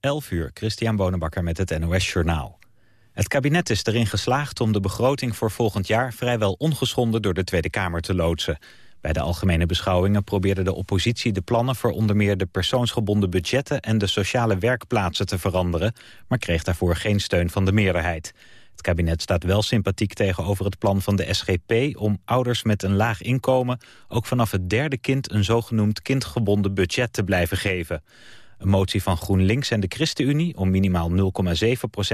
11 uur, Christian Bonenbakker met het NOS Journaal. Het kabinet is erin geslaagd om de begroting voor volgend jaar... vrijwel ongeschonden door de Tweede Kamer te loodsen. Bij de algemene beschouwingen probeerde de oppositie de plannen... voor onder meer de persoonsgebonden budgetten... en de sociale werkplaatsen te veranderen... maar kreeg daarvoor geen steun van de meerderheid. Het kabinet staat wel sympathiek tegenover het plan van de SGP... om ouders met een laag inkomen ook vanaf het derde kind... een zogenoemd kindgebonden budget te blijven geven. Een motie van GroenLinks en de ChristenUnie om minimaal 0,7%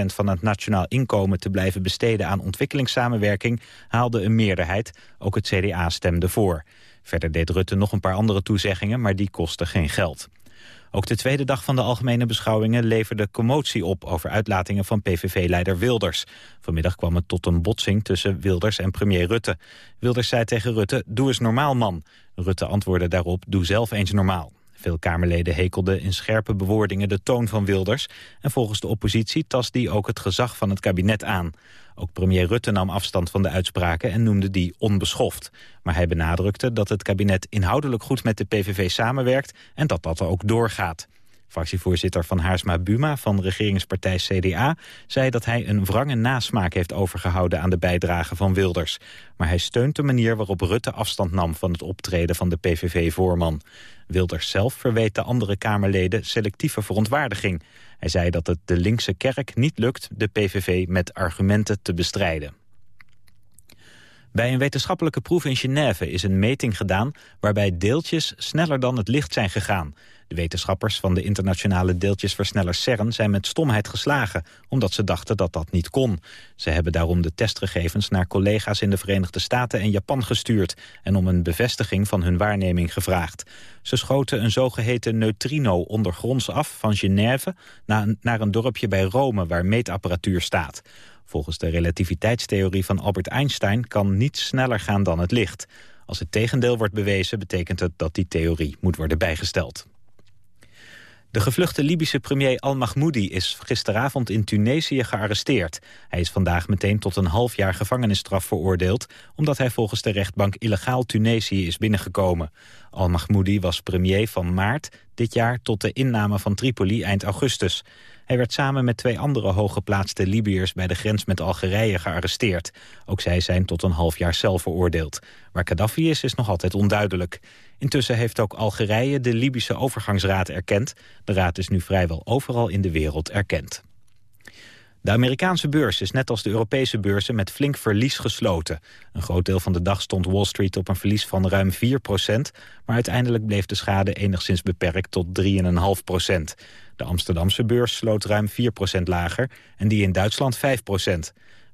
van het nationaal inkomen te blijven besteden aan ontwikkelingssamenwerking haalde een meerderheid. Ook het CDA stemde voor. Verder deed Rutte nog een paar andere toezeggingen, maar die kostten geen geld. Ook de tweede dag van de algemene beschouwingen leverde commotie op over uitlatingen van PVV-leider Wilders. Vanmiddag kwam het tot een botsing tussen Wilders en premier Rutte. Wilders zei tegen Rutte, doe eens normaal man. Rutte antwoordde daarop, doe zelf eens normaal. Veel Kamerleden hekelden in scherpe bewoordingen de toon van Wilders... en volgens de oppositie tast die ook het gezag van het kabinet aan. Ook premier Rutte nam afstand van de uitspraken en noemde die onbeschoft. Maar hij benadrukte dat het kabinet inhoudelijk goed met de PVV samenwerkt... en dat dat er ook doorgaat. Fractievoorzitter van Haarsma Buma van regeringspartij CDA... zei dat hij een wrange nasmaak heeft overgehouden aan de bijdrage van Wilders. Maar hij steunt de manier waarop Rutte afstand nam van het optreden van de PVV-voorman. Wilders zelf verweet de andere Kamerleden selectieve verontwaardiging. Hij zei dat het de linkse kerk niet lukt de PVV met argumenten te bestrijden. Bij een wetenschappelijke proef in Genève is een meting gedaan... waarbij deeltjes sneller dan het licht zijn gegaan. De wetenschappers van de internationale deeltjesversneller CERN zijn met stomheid geslagen, omdat ze dachten dat dat niet kon. Ze hebben daarom de testgegevens naar collega's in de Verenigde Staten en Japan gestuurd en om een bevestiging van hun waarneming gevraagd. Ze schoten een zogeheten neutrino ondergronds af van Genève naar een dorpje bij Rome waar meetapparatuur staat. Volgens de relativiteitstheorie van Albert Einstein kan niets sneller gaan dan het licht. Als het tegendeel wordt bewezen, betekent het dat die theorie moet worden bijgesteld. De gevluchte Libische premier al-Mahmoudi is gisteravond in Tunesië gearresteerd. Hij is vandaag meteen tot een half jaar gevangenisstraf veroordeeld... omdat hij volgens de rechtbank illegaal Tunesië is binnengekomen. Al-Mahmoudi was premier van maart dit jaar tot de inname van Tripoli eind augustus. Hij werd samen met twee andere hooggeplaatste Libiërs bij de grens met Algerije gearresteerd. Ook zij zijn tot een half jaar cel veroordeeld. Waar Gaddafi is, is nog altijd onduidelijk. Intussen heeft ook Algerije de Libische overgangsraad erkend. De raad is nu vrijwel overal in de wereld erkend. De Amerikaanse beurs is net als de Europese beurzen met flink verlies gesloten. Een groot deel van de dag stond Wall Street op een verlies van ruim 4% maar uiteindelijk bleef de schade enigszins beperkt tot 3,5% De Amsterdamse beurs sloot ruim 4% lager en die in Duitsland 5%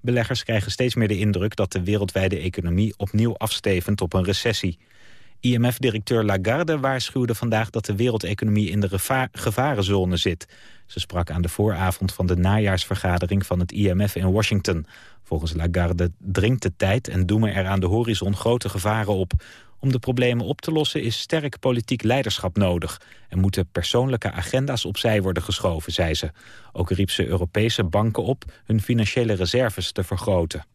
Beleggers krijgen steeds meer de indruk dat de wereldwijde economie opnieuw afstevend op een recessie. IMF-directeur Lagarde waarschuwde vandaag dat de wereldeconomie in de gevarenzone zit. Ze sprak aan de vooravond van de najaarsvergadering van het IMF in Washington. Volgens Lagarde dringt de tijd en doemen er aan de horizon grote gevaren op. Om de problemen op te lossen is sterk politiek leiderschap nodig... en moeten persoonlijke agenda's opzij worden geschoven, zei ze. Ook riep ze Europese banken op hun financiële reserves te vergroten.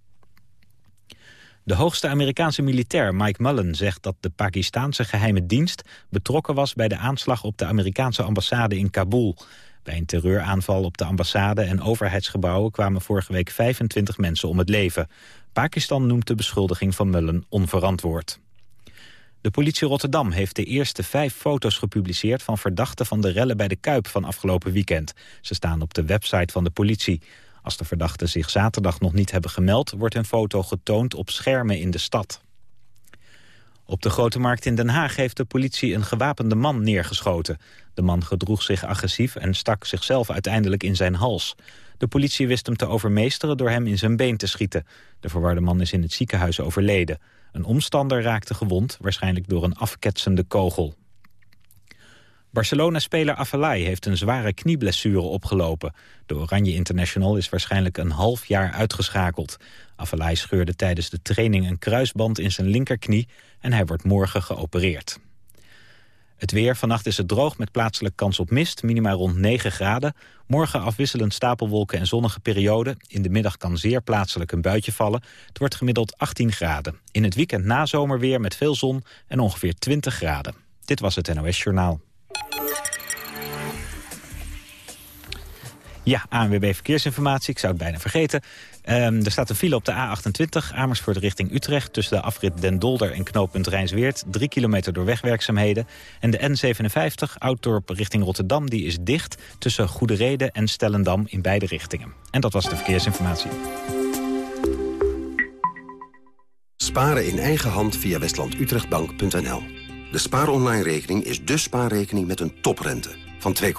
De hoogste Amerikaanse militair Mike Mullen zegt dat de Pakistanse geheime dienst betrokken was bij de aanslag op de Amerikaanse ambassade in Kabul. Bij een terreuraanval op de ambassade en overheidsgebouwen kwamen vorige week 25 mensen om het leven. Pakistan noemt de beschuldiging van Mullen onverantwoord. De politie Rotterdam heeft de eerste vijf foto's gepubliceerd... van verdachten van de rellen bij de Kuip van afgelopen weekend. Ze staan op de website van de politie. Als de verdachten zich zaterdag nog niet hebben gemeld... wordt een foto getoond op schermen in de stad. Op de Grote Markt in Den Haag heeft de politie een gewapende man neergeschoten. De man gedroeg zich agressief en stak zichzelf uiteindelijk in zijn hals. De politie wist hem te overmeesteren door hem in zijn been te schieten. De verwarde man is in het ziekenhuis overleden. Een omstander raakte gewond, waarschijnlijk door een afketsende kogel. Barcelona-speler Avalai heeft een zware knieblessure opgelopen. De Oranje International is waarschijnlijk een half jaar uitgeschakeld. Avalai scheurde tijdens de training een kruisband in zijn linkerknie... en hij wordt morgen geopereerd. Het weer, vannacht is het droog met plaatselijk kans op mist, minima rond 9 graden. Morgen afwisselend stapelwolken en zonnige periode. In de middag kan zeer plaatselijk een buitje vallen. Het wordt gemiddeld 18 graden. In het weekend na zomerweer met veel zon en ongeveer 20 graden. Dit was het NOS Journaal. Ja, ANWB Verkeersinformatie. Ik zou het bijna vergeten. Um, er staat een file op de A28 Amersfoort richting Utrecht... tussen de afrit Den Dolder en knooppunt Rijnsweert. Drie kilometer door wegwerkzaamheden. En de N57 Ouddorp richting Rotterdam die is dicht... tussen Goede Reden en Stellendam in beide richtingen. En dat was de verkeersinformatie. Sparen in eigen hand via westlandutrechtbank.nl. De spaaronline-rekening is de spaarrekening met een toprente van 2,8%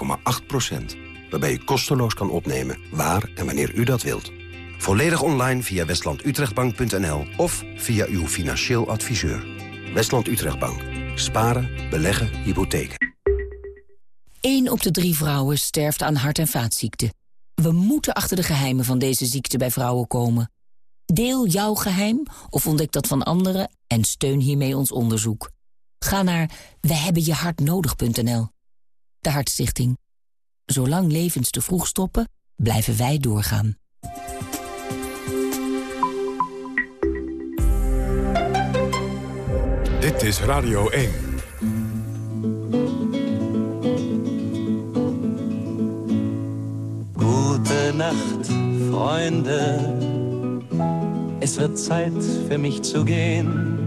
waarbij u kosteloos kan opnemen waar en wanneer u dat wilt. Volledig online via westlandutrechtbank.nl of via uw financieel adviseur. Westland Utrechtbank. Sparen, beleggen, hypotheken. 1 op de drie vrouwen sterft aan hart- en vaatziekten. We moeten achter de geheimen van deze ziekte bij vrouwen komen. Deel jouw geheim of ontdek dat van anderen en steun hiermee ons onderzoek. Ga naar wehebbenjehartnodig.nl. De Hartstichting. Zolang levens te vroeg stoppen, blijven wij doorgaan. Dit is Radio 1. Gute Nacht, Freunde. Es wird Zeit für mich zu gehen.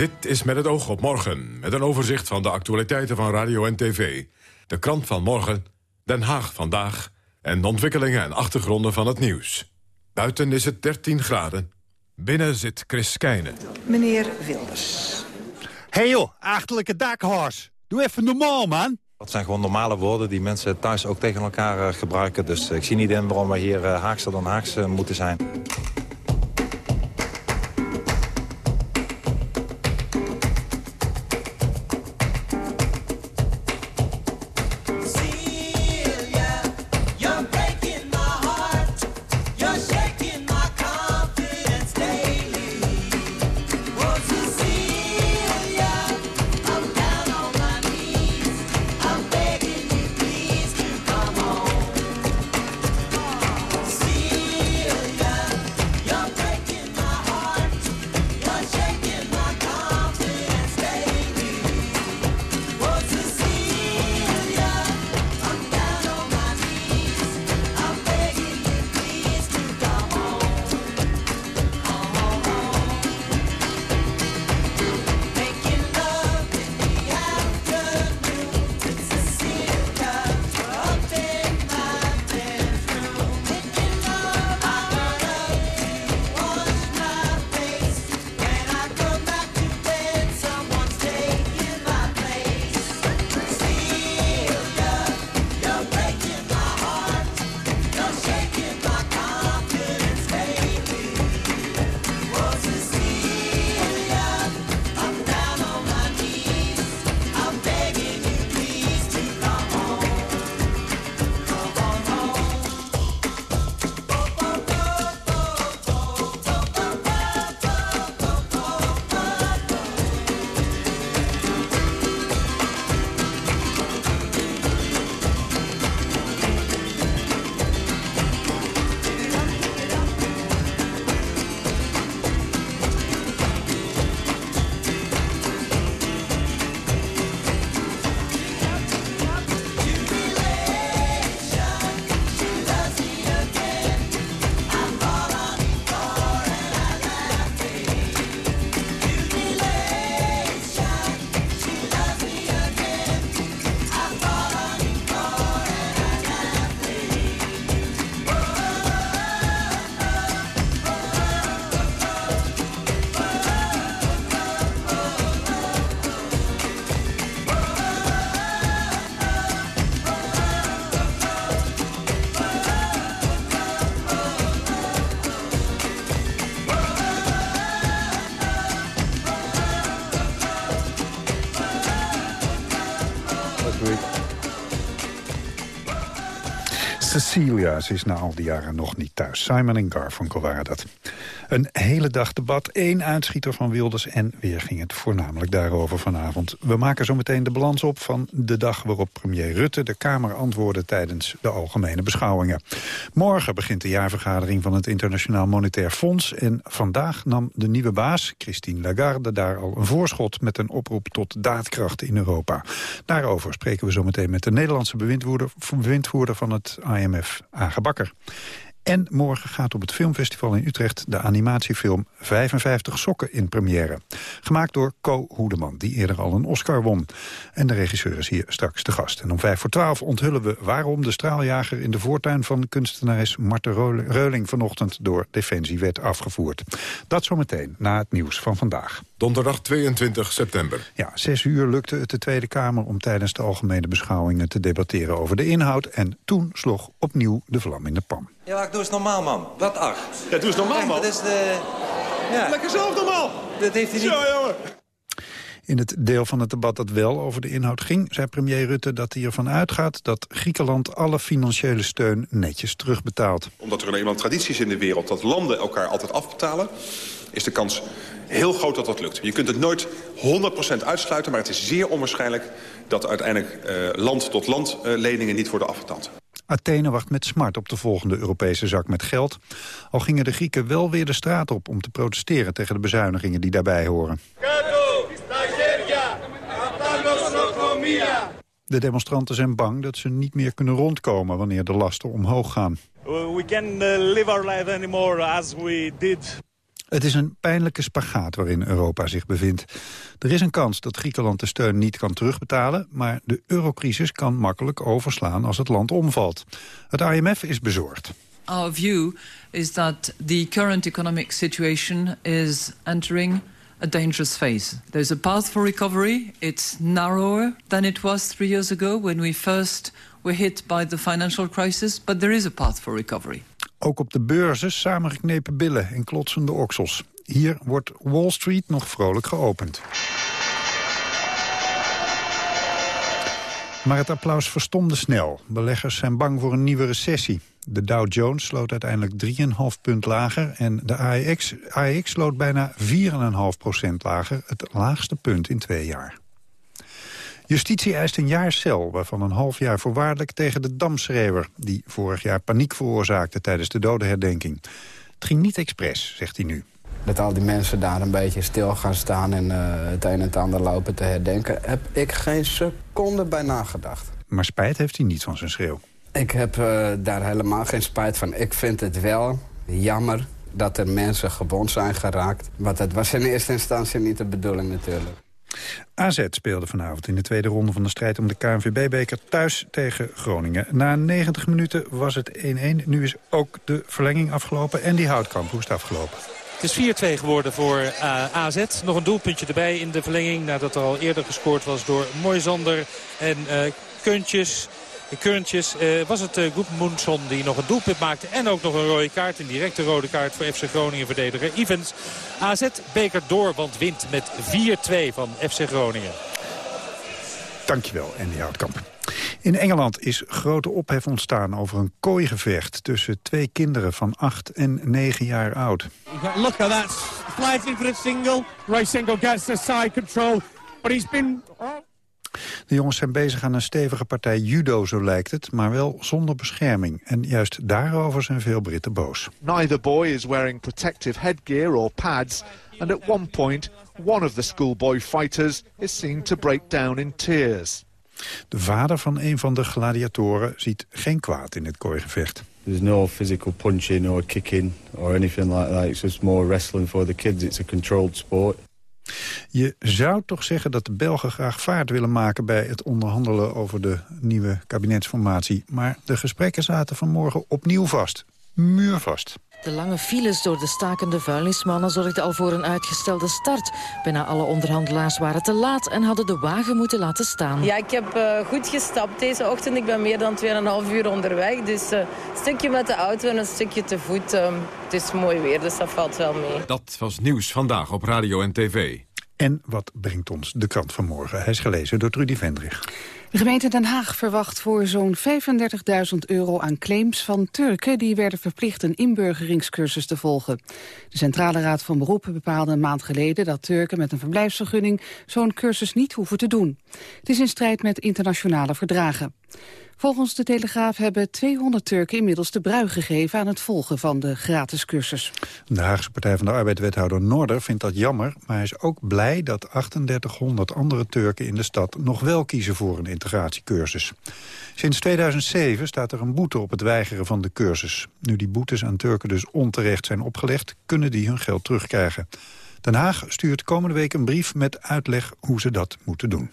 Dit is met het oog op morgen, met een overzicht van de actualiteiten van radio en tv. De krant van morgen, Den Haag vandaag en de ontwikkelingen en achtergronden van het nieuws. Buiten is het 13 graden. Binnen zit Chris Keijnen. Meneer Wilders. Hé hey joh, achterlijke dakhors. Doe even normaal, man. Dat zijn gewoon normale woorden die mensen thuis ook tegen elkaar uh, gebruiken. Dus ik zie niet in waarom wij hier uh, Haagser dan Haags uh, moeten zijn. Ze is na al die jaren nog niet thuis. Simon en Garfunkel waren dat. Een hele dag debat, één uitschieter van Wilders... en weer ging het voornamelijk daarover vanavond. We maken zo meteen de balans op van de dag waarop premier Rutte... de Kamer antwoordde tijdens de algemene beschouwingen. Morgen begint de jaarvergadering van het Internationaal Monetair Fonds... en vandaag nam de nieuwe baas, Christine Lagarde... daar al een voorschot met een oproep tot daadkracht in Europa. Daarover spreken we zo meteen met de Nederlandse bewindvoerder, bewindvoerder van het IMF, Age Bakker. En morgen gaat op het filmfestival in Utrecht de animatiefilm 55 Sokken in première. Gemaakt door Co Hoedeman, die eerder al een Oscar won. En de regisseur is hier straks de gast. En om 5 voor 12 onthullen we waarom de straaljager in de voortuin van kunstenares Marten Reuling vanochtend door Defensie werd afgevoerd. Dat zometeen na het nieuws van vandaag. Donderdag 22 september. Ja, zes uur lukte het de Tweede Kamer om tijdens de algemene beschouwingen te debatteren over de inhoud. En toen sloeg opnieuw de vlam in de pan. Ja, doe eens normaal, man. Wat ach. Ja, doe eens normaal, man. Dat is de... Ja. Lekker zelf normaal. Dat heeft hij niet... Zo, jongen. In het deel van het debat dat wel over de inhoud ging... zei premier Rutte dat hij ervan uitgaat dat Griekenland alle financiële steun netjes terugbetaalt. Omdat er een eenmaal tradities in de wereld dat landen elkaar altijd afbetalen... is de kans heel groot dat dat lukt. Je kunt het nooit 100% uitsluiten, maar het is zeer onwaarschijnlijk... dat uiteindelijk land-tot-land uh, leningen niet worden afbetaald. Athene wacht met smart op de volgende Europese zak met geld. Al gingen de Grieken wel weer de straat op om te protesteren tegen de bezuinigingen die daarbij horen. De demonstranten zijn bang dat ze niet meer kunnen rondkomen wanneer de lasten omhoog gaan. We can live our life anymore as we did het is een pijnlijke spagaat waarin Europa zich bevindt. Er is een kans dat Griekenland de steun niet kan terugbetalen... maar de eurocrisis kan makkelijk overslaan als het land omvalt. Het IMF is bezorgd. Our view is that the current economic situation is entering a dangerous phase. There's a path for recovery. It's narrower than it was three years ago when we first were hit by the financial crisis, but there is a path for recovery. Ook op de beurzen samengeknepen billen en klotsende oksels. Hier wordt Wall Street nog vrolijk geopend. Maar het applaus verstomde snel. Beleggers zijn bang voor een nieuwe recessie. De Dow Jones sloot uiteindelijk 3,5 punt lager... en de AEX, AEX sloot bijna 4,5 procent lager, het laagste punt in twee jaar. Justitie eist een jaar cel, waarvan een half jaar voorwaardelijk tegen de damschreeuwer... die vorig jaar paniek veroorzaakte tijdens de dodenherdenking. Het ging niet expres, zegt hij nu. Dat al die mensen daar een beetje stil gaan staan en uh, het een en het ander lopen te herdenken... heb ik geen seconde bij nagedacht. Maar spijt heeft hij niet van zijn schreeuw. Ik heb uh, daar helemaal geen spijt van. Ik vind het wel jammer dat er mensen gewond zijn geraakt. Want dat was in eerste instantie niet de bedoeling natuurlijk. AZ speelde vanavond in de tweede ronde van de strijd om de KNVB-beker thuis tegen Groningen. Na 90 minuten was het 1-1. Nu is ook de verlenging afgelopen. En die houtkamp, hoe is het afgelopen? Het is 4-2 geworden voor uh, AZ. Nog een doelpuntje erbij in de verlenging. Nadat er al eerder gescoord was door Moisander en uh, Kuntjes. Keurntjes uh, was het uh, Goedmundsson die nog een doelpunt maakte. En ook nog een rode kaart. Een directe rode kaart voor FC Groningen verdediger Evans. AZ beker door, want wint met 4-2 van FC Groningen. Dankjewel, Andy Houtkamp. In Engeland is grote ophef ontstaan over een kooigevecht... tussen twee kinderen van 8 en 9 jaar oud. Look at that. Flighting for a single. Ray Single gets the side control. But he's been... De jongens zijn bezig aan een stevige partij judo, zo lijkt het, maar wel zonder bescherming. En juist daarover zijn veel Britten boos. Neither boy is wearing protective headgear or pads. And at one point, one of the schoolboy fighters is seen to break down in tears. De vader van een van de gladiatoren ziet geen kwaad in het kooigevecht. There's no physical punching or kicking or anything like that. It's just more wrestling for the kids. It's a controlled sport. Je zou toch zeggen dat de Belgen graag vaart willen maken... bij het onderhandelen over de nieuwe kabinetsformatie. Maar de gesprekken zaten vanmorgen opnieuw vast. Muurvast. De lange files door de stakende vuilnismannen zorgden al voor een uitgestelde start. Bijna alle onderhandelaars waren te laat en hadden de wagen moeten laten staan. Ja, ik heb uh, goed gestapt deze ochtend. Ik ben meer dan 2,5 uur onderweg. Dus uh, een stukje met de auto en een stukje te voet. Uh, het is mooi weer, dus dat valt wel mee. Dat was nieuws vandaag op Radio en TV. En wat brengt ons de krant van morgen? Hij is gelezen door Trudy Vendrich. De gemeente Den Haag verwacht voor zo'n 35.000 euro aan claims van Turken... die werden verplicht een inburgeringscursus te volgen. De Centrale Raad van Beroepen bepaalde een maand geleden... dat Turken met een verblijfsvergunning zo'n cursus niet hoeven te doen. Het is in strijd met internationale verdragen. Volgens de Telegraaf hebben 200 Turken inmiddels de brui gegeven aan het volgen van de gratis cursus. De Haagse Partij van de Arbeid-wethouder Noorder vindt dat jammer, maar hij is ook blij dat 3800 andere Turken in de stad nog wel kiezen voor een integratiecursus. Sinds 2007 staat er een boete op het weigeren van de cursus. Nu die boetes aan Turken dus onterecht zijn opgelegd, kunnen die hun geld terugkrijgen. Den Haag stuurt komende week een brief met uitleg hoe ze dat moeten doen.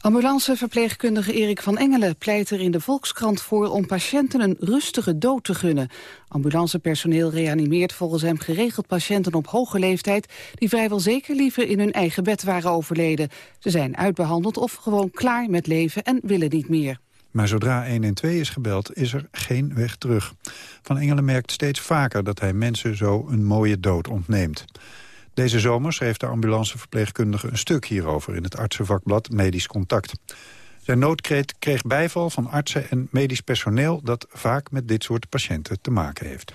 Ambulanceverpleegkundige Erik van Engelen pleit er in de Volkskrant voor om patiënten een rustige dood te gunnen. Ambulancepersoneel reanimeert volgens hem geregeld patiënten op hoge leeftijd die vrijwel zeker liever in hun eigen bed waren overleden. Ze zijn uitbehandeld of gewoon klaar met leven en willen niet meer. Maar zodra 112 is gebeld, is er geen weg terug. Van Engelen merkt steeds vaker dat hij mensen zo een mooie dood ontneemt. Deze zomer schreef de ambulanceverpleegkundige een stuk hierover... in het artsenvakblad Medisch Contact. Zijn noodkreet kreeg bijval van artsen en medisch personeel... dat vaak met dit soort patiënten te maken heeft.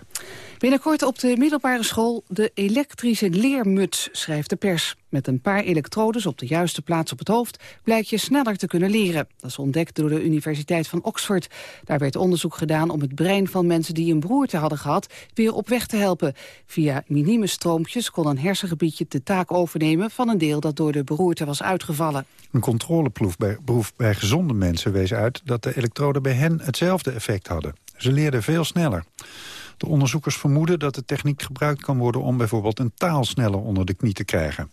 Binnenkort op de middelbare school de elektrische leermuts, schrijft de pers. Met een paar elektrodes op de juiste plaats op het hoofd... blijkt je sneller te kunnen leren. Dat is ontdekt door de Universiteit van Oxford. Daar werd onderzoek gedaan om het brein van mensen die een broerte hadden gehad... weer op weg te helpen. Via minieme stroompjes kon een hersengebiedje de taak overnemen... van een deel dat door de beroerte was uitgevallen. Een controleproef bij, bij gezonde mensen wees uit... dat de elektroden bij hen hetzelfde effect hadden. Ze leerden veel sneller. De onderzoekers vermoeden dat de techniek gebruikt kan worden... om bijvoorbeeld een taal sneller onder de knie te krijgen.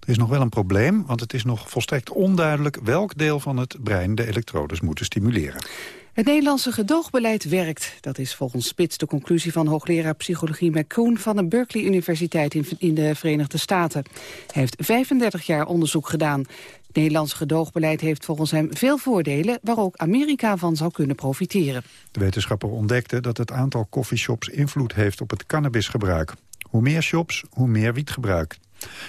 Er is nog wel een probleem, want het is nog volstrekt onduidelijk... welk deel van het brein de elektrodes moeten stimuleren. Het Nederlandse gedoogbeleid werkt. Dat is volgens Spits de conclusie van hoogleraar psychologie McCoon... van de Berkeley Universiteit in de Verenigde Staten. Hij heeft 35 jaar onderzoek gedaan. Het Nederlandse gedoogbeleid heeft volgens hem veel voordelen... waar ook Amerika van zou kunnen profiteren. De wetenschapper ontdekte dat het aantal coffeeshops invloed heeft op het cannabisgebruik. Hoe meer shops, hoe meer wietgebruik.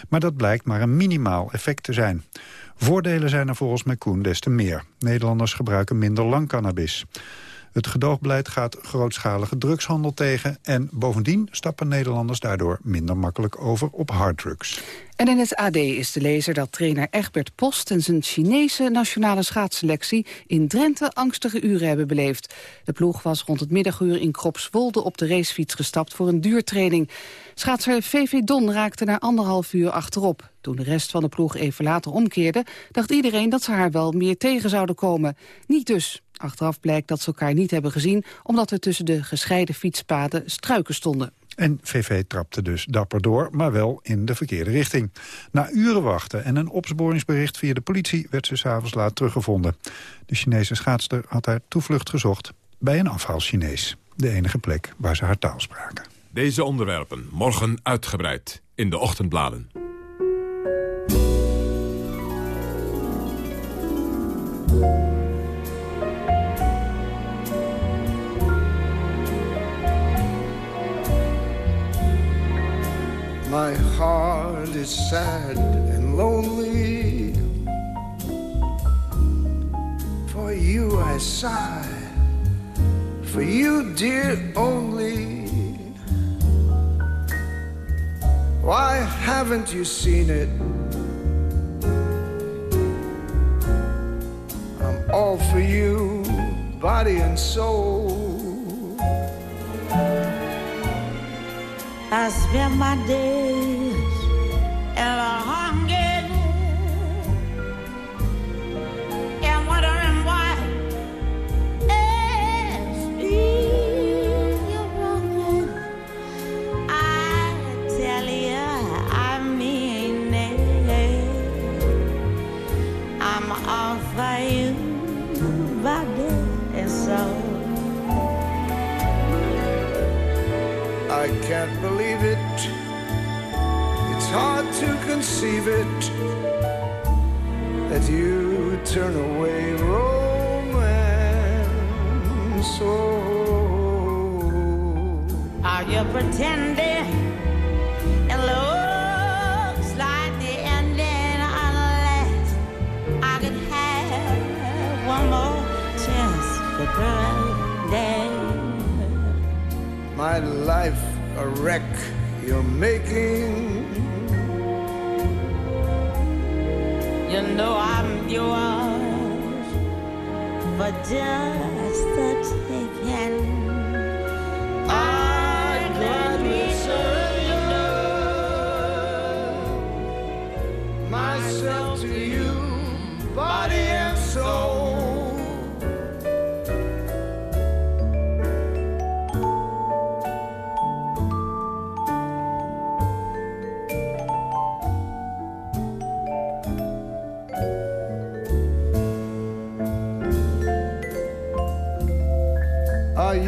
Maar dat blijkt maar een minimaal effect te zijn. Voordelen zijn er volgens McCoon des te meer. Nederlanders gebruiken minder lang cannabis. Het gedoogbeleid gaat grootschalige drugshandel tegen... en bovendien stappen Nederlanders daardoor minder makkelijk over op harddrugs. En in het AD is te lezen dat trainer Egbert Post... en zijn Chinese nationale schaatsselectie in Drenthe angstige uren hebben beleefd. De ploeg was rond het middaguur in Kropswolde op de racefiets gestapt voor een duurtraining. Schaatser VV Don raakte na anderhalf uur achterop. Toen de rest van de ploeg even later omkeerde... dacht iedereen dat ze haar wel meer tegen zouden komen. Niet dus. Achteraf blijkt dat ze elkaar niet hebben gezien... omdat er tussen de gescheiden fietspaden struiken stonden. En VV trapte dus dapper door, maar wel in de verkeerde richting. Na uren wachten en een opsporingsbericht via de politie... werd ze s'avonds laat teruggevonden. De Chinese schaatster had haar toevlucht gezocht bij een afhaal-Chinees. De enige plek waar ze haar taal spraken. Deze onderwerpen morgen uitgebreid in de ochtendbladen. My heart is sad and lonely. For you I sigh, for you, dear, only. Why haven't you seen it? I'm all for you, body and soul. I spend my days can't believe it. It's hard to conceive it that you turn away romance. Oh. Are you pretending? It looks like the ending, unless I could have one more chance for. My life a wreck you're making. You know I'm yours for just the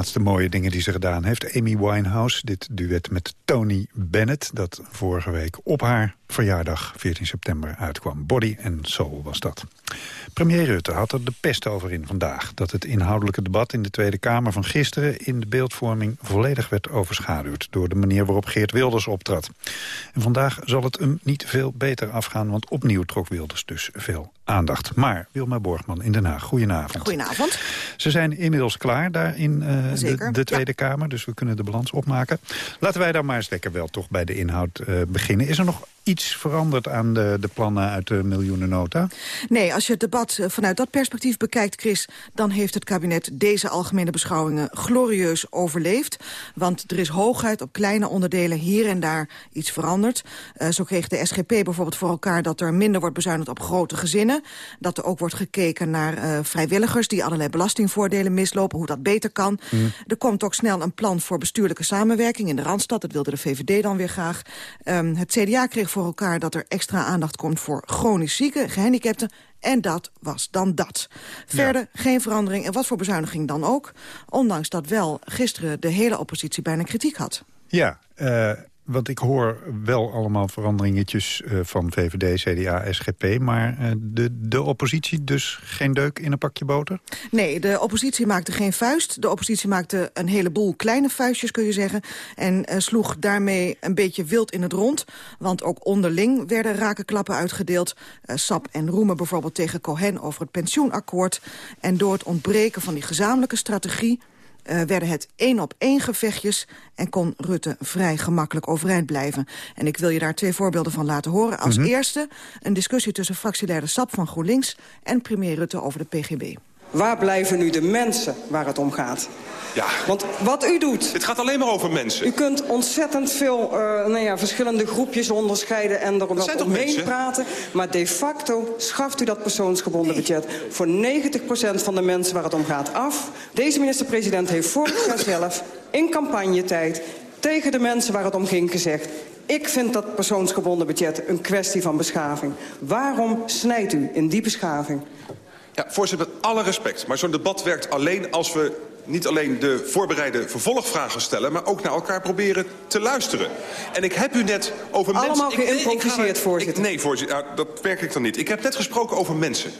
Laatste mooie dingen die ze gedaan heeft. Amy Winehouse, dit duet met Tony Bennett... dat vorige week op haar verjaardag, 14 september, uitkwam. Body and Soul was dat. Premier Rutte had er de pest over in vandaag... dat het inhoudelijke debat in de Tweede Kamer van gisteren... in de beeldvorming volledig werd overschaduwd... door de manier waarop Geert Wilders optrad. En vandaag zal het hem niet veel beter afgaan... want opnieuw trok Wilders dus veel aandacht. Maar Wilma Borgman in Den Haag, goedenavond. Goedenavond. Ze zijn inmiddels klaar daar in uh, de, de, Tweede ja. Kamer, dus we kunnen de balans opmaken. Laten wij dan maar eens lekker wel toch bij de inhoud uh, beginnen. Is er nog iets veranderd aan de, de plannen uit de miljoenennota? Nee, als je het debat vanuit dat perspectief bekijkt, Chris... dan heeft het kabinet deze algemene beschouwingen glorieus overleefd. Want er is hooguit op kleine onderdelen hier en daar iets veranderd. Uh, zo kreeg de SGP bijvoorbeeld voor elkaar dat er minder wordt bezuinigd op grote gezinnen. Dat er ook wordt gekeken naar uh, vrijwilligers die allerlei belastingvoordelen mislopen. Hoe dat beter kan. Mm. Er komt ook snel een plan voor bestuurlijke samenwerking in de Randstad. Dat wilde de VVD dan weer graag. Um, het CDA kreeg voor elkaar dat er extra aandacht komt voor chronisch zieken, gehandicapten. En dat was dan dat. Verder ja. geen verandering en wat voor bezuiniging dan ook. Ondanks dat wel gisteren de hele oppositie bijna kritiek had. Ja, uh, want ik hoor wel allemaal veranderingetjes uh, van VVD, CDA, SGP... maar uh, de, de oppositie dus geen deuk in een pakje boter? Nee, de oppositie maakte geen vuist. De oppositie maakte een heleboel kleine vuistjes, kun je zeggen... en uh, sloeg daarmee een beetje wild in het rond. Want ook onderling werden rakenklappen uitgedeeld. Sap en Roemen bijvoorbeeld tegen Cohen over het pensioenakkoord. En door het ontbreken van die gezamenlijke strategie... Uh, werden het één op één gevechtjes en kon Rutte vrij gemakkelijk overeind blijven. En ik wil je daar twee voorbeelden van laten horen. Als mm -hmm. eerste een discussie tussen fractieleider Sap van GroenLinks... en premier Rutte over de PGB. Waar blijven nu de mensen waar het om gaat? Ja. Want wat u doet... Het gaat alleen maar over mensen. U kunt ontzettend veel uh, nou ja, verschillende groepjes onderscheiden... en er wat omheen praten. Maar de facto schaft u dat persoonsgebonden nee. budget... voor 90% van de mensen waar het om gaat af. Deze minister-president heeft vorig jaar zelf in campagnetijd... tegen de mensen waar het om ging gezegd... Ik vind dat persoonsgebonden budget een kwestie van beschaving. Waarom snijdt u in die beschaving? Ja, voorzitter, met alle respect. Maar zo'n debat werkt alleen als we niet alleen de voorbereide vervolgvragen stellen... maar ook naar elkaar proberen te luisteren. En ik heb u net over Allemaal mensen... Allemaal geïmproviseerd, voorzitter. Ik, nee, voorzitter, nou, dat werk ik dan niet. Ik heb net gesproken over mensen.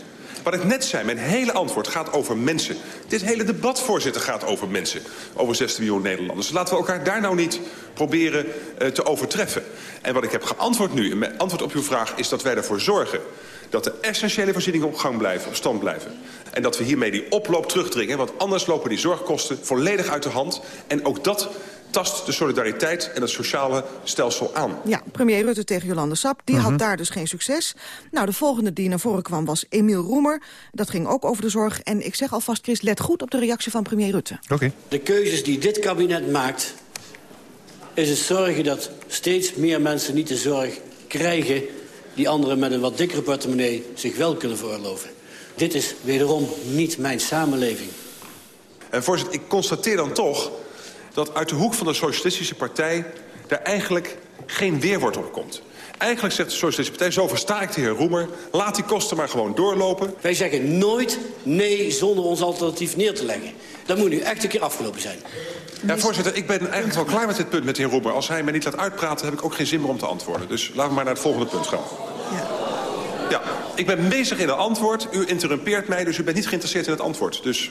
Wat ik net zei, mijn hele antwoord gaat over mensen. Dit hele debat, voorzitter, gaat over mensen. Over 16 miljoen Nederlanders. Dus laten we elkaar daar nou niet proberen uh, te overtreffen. En wat ik heb geantwoord nu, en mijn antwoord op uw vraag... is dat wij ervoor zorgen dat de essentiële voorzieningen op gang blijven, op stand blijven. En dat we hiermee die oploop terugdringen, want anders lopen die zorgkosten volledig uit de hand. En ook dat tast de solidariteit en het sociale stelsel aan. Ja, premier Rutte tegen Jolande Sap, die had daar dus geen succes. Nou, de volgende die naar voren kwam was Emiel Roemer. Dat ging ook over de zorg. En ik zeg alvast, Chris, let goed op de reactie van premier Rutte. Oké. Okay. De keuzes die dit kabinet maakt... is het zorgen dat steeds meer mensen niet de zorg krijgen die anderen met een wat dikkere portemonnee zich wel kunnen veroorloven. Dit is wederom niet mijn samenleving. En voorzitter, ik constateer dan toch dat uit de hoek van de Socialistische Partij... daar eigenlijk geen weerwoord op komt. Eigenlijk zegt de Socialistische Partij, zo versta ik de heer Roemer... laat die kosten maar gewoon doorlopen. Wij zeggen nooit nee zonder ons alternatief neer te leggen. Dat moet nu echt een keer afgelopen zijn. Ja, voorzitter, ik ben eigenlijk wel klaar met dit punt met de heer Roemer. Als hij mij niet laat uitpraten, heb ik ook geen zin meer om te antwoorden. Dus laten we maar naar het volgende punt gaan. Ja. Ja, ik ben bezig in een antwoord. U interrumpeert mij, dus u bent niet geïnteresseerd in het antwoord. Dus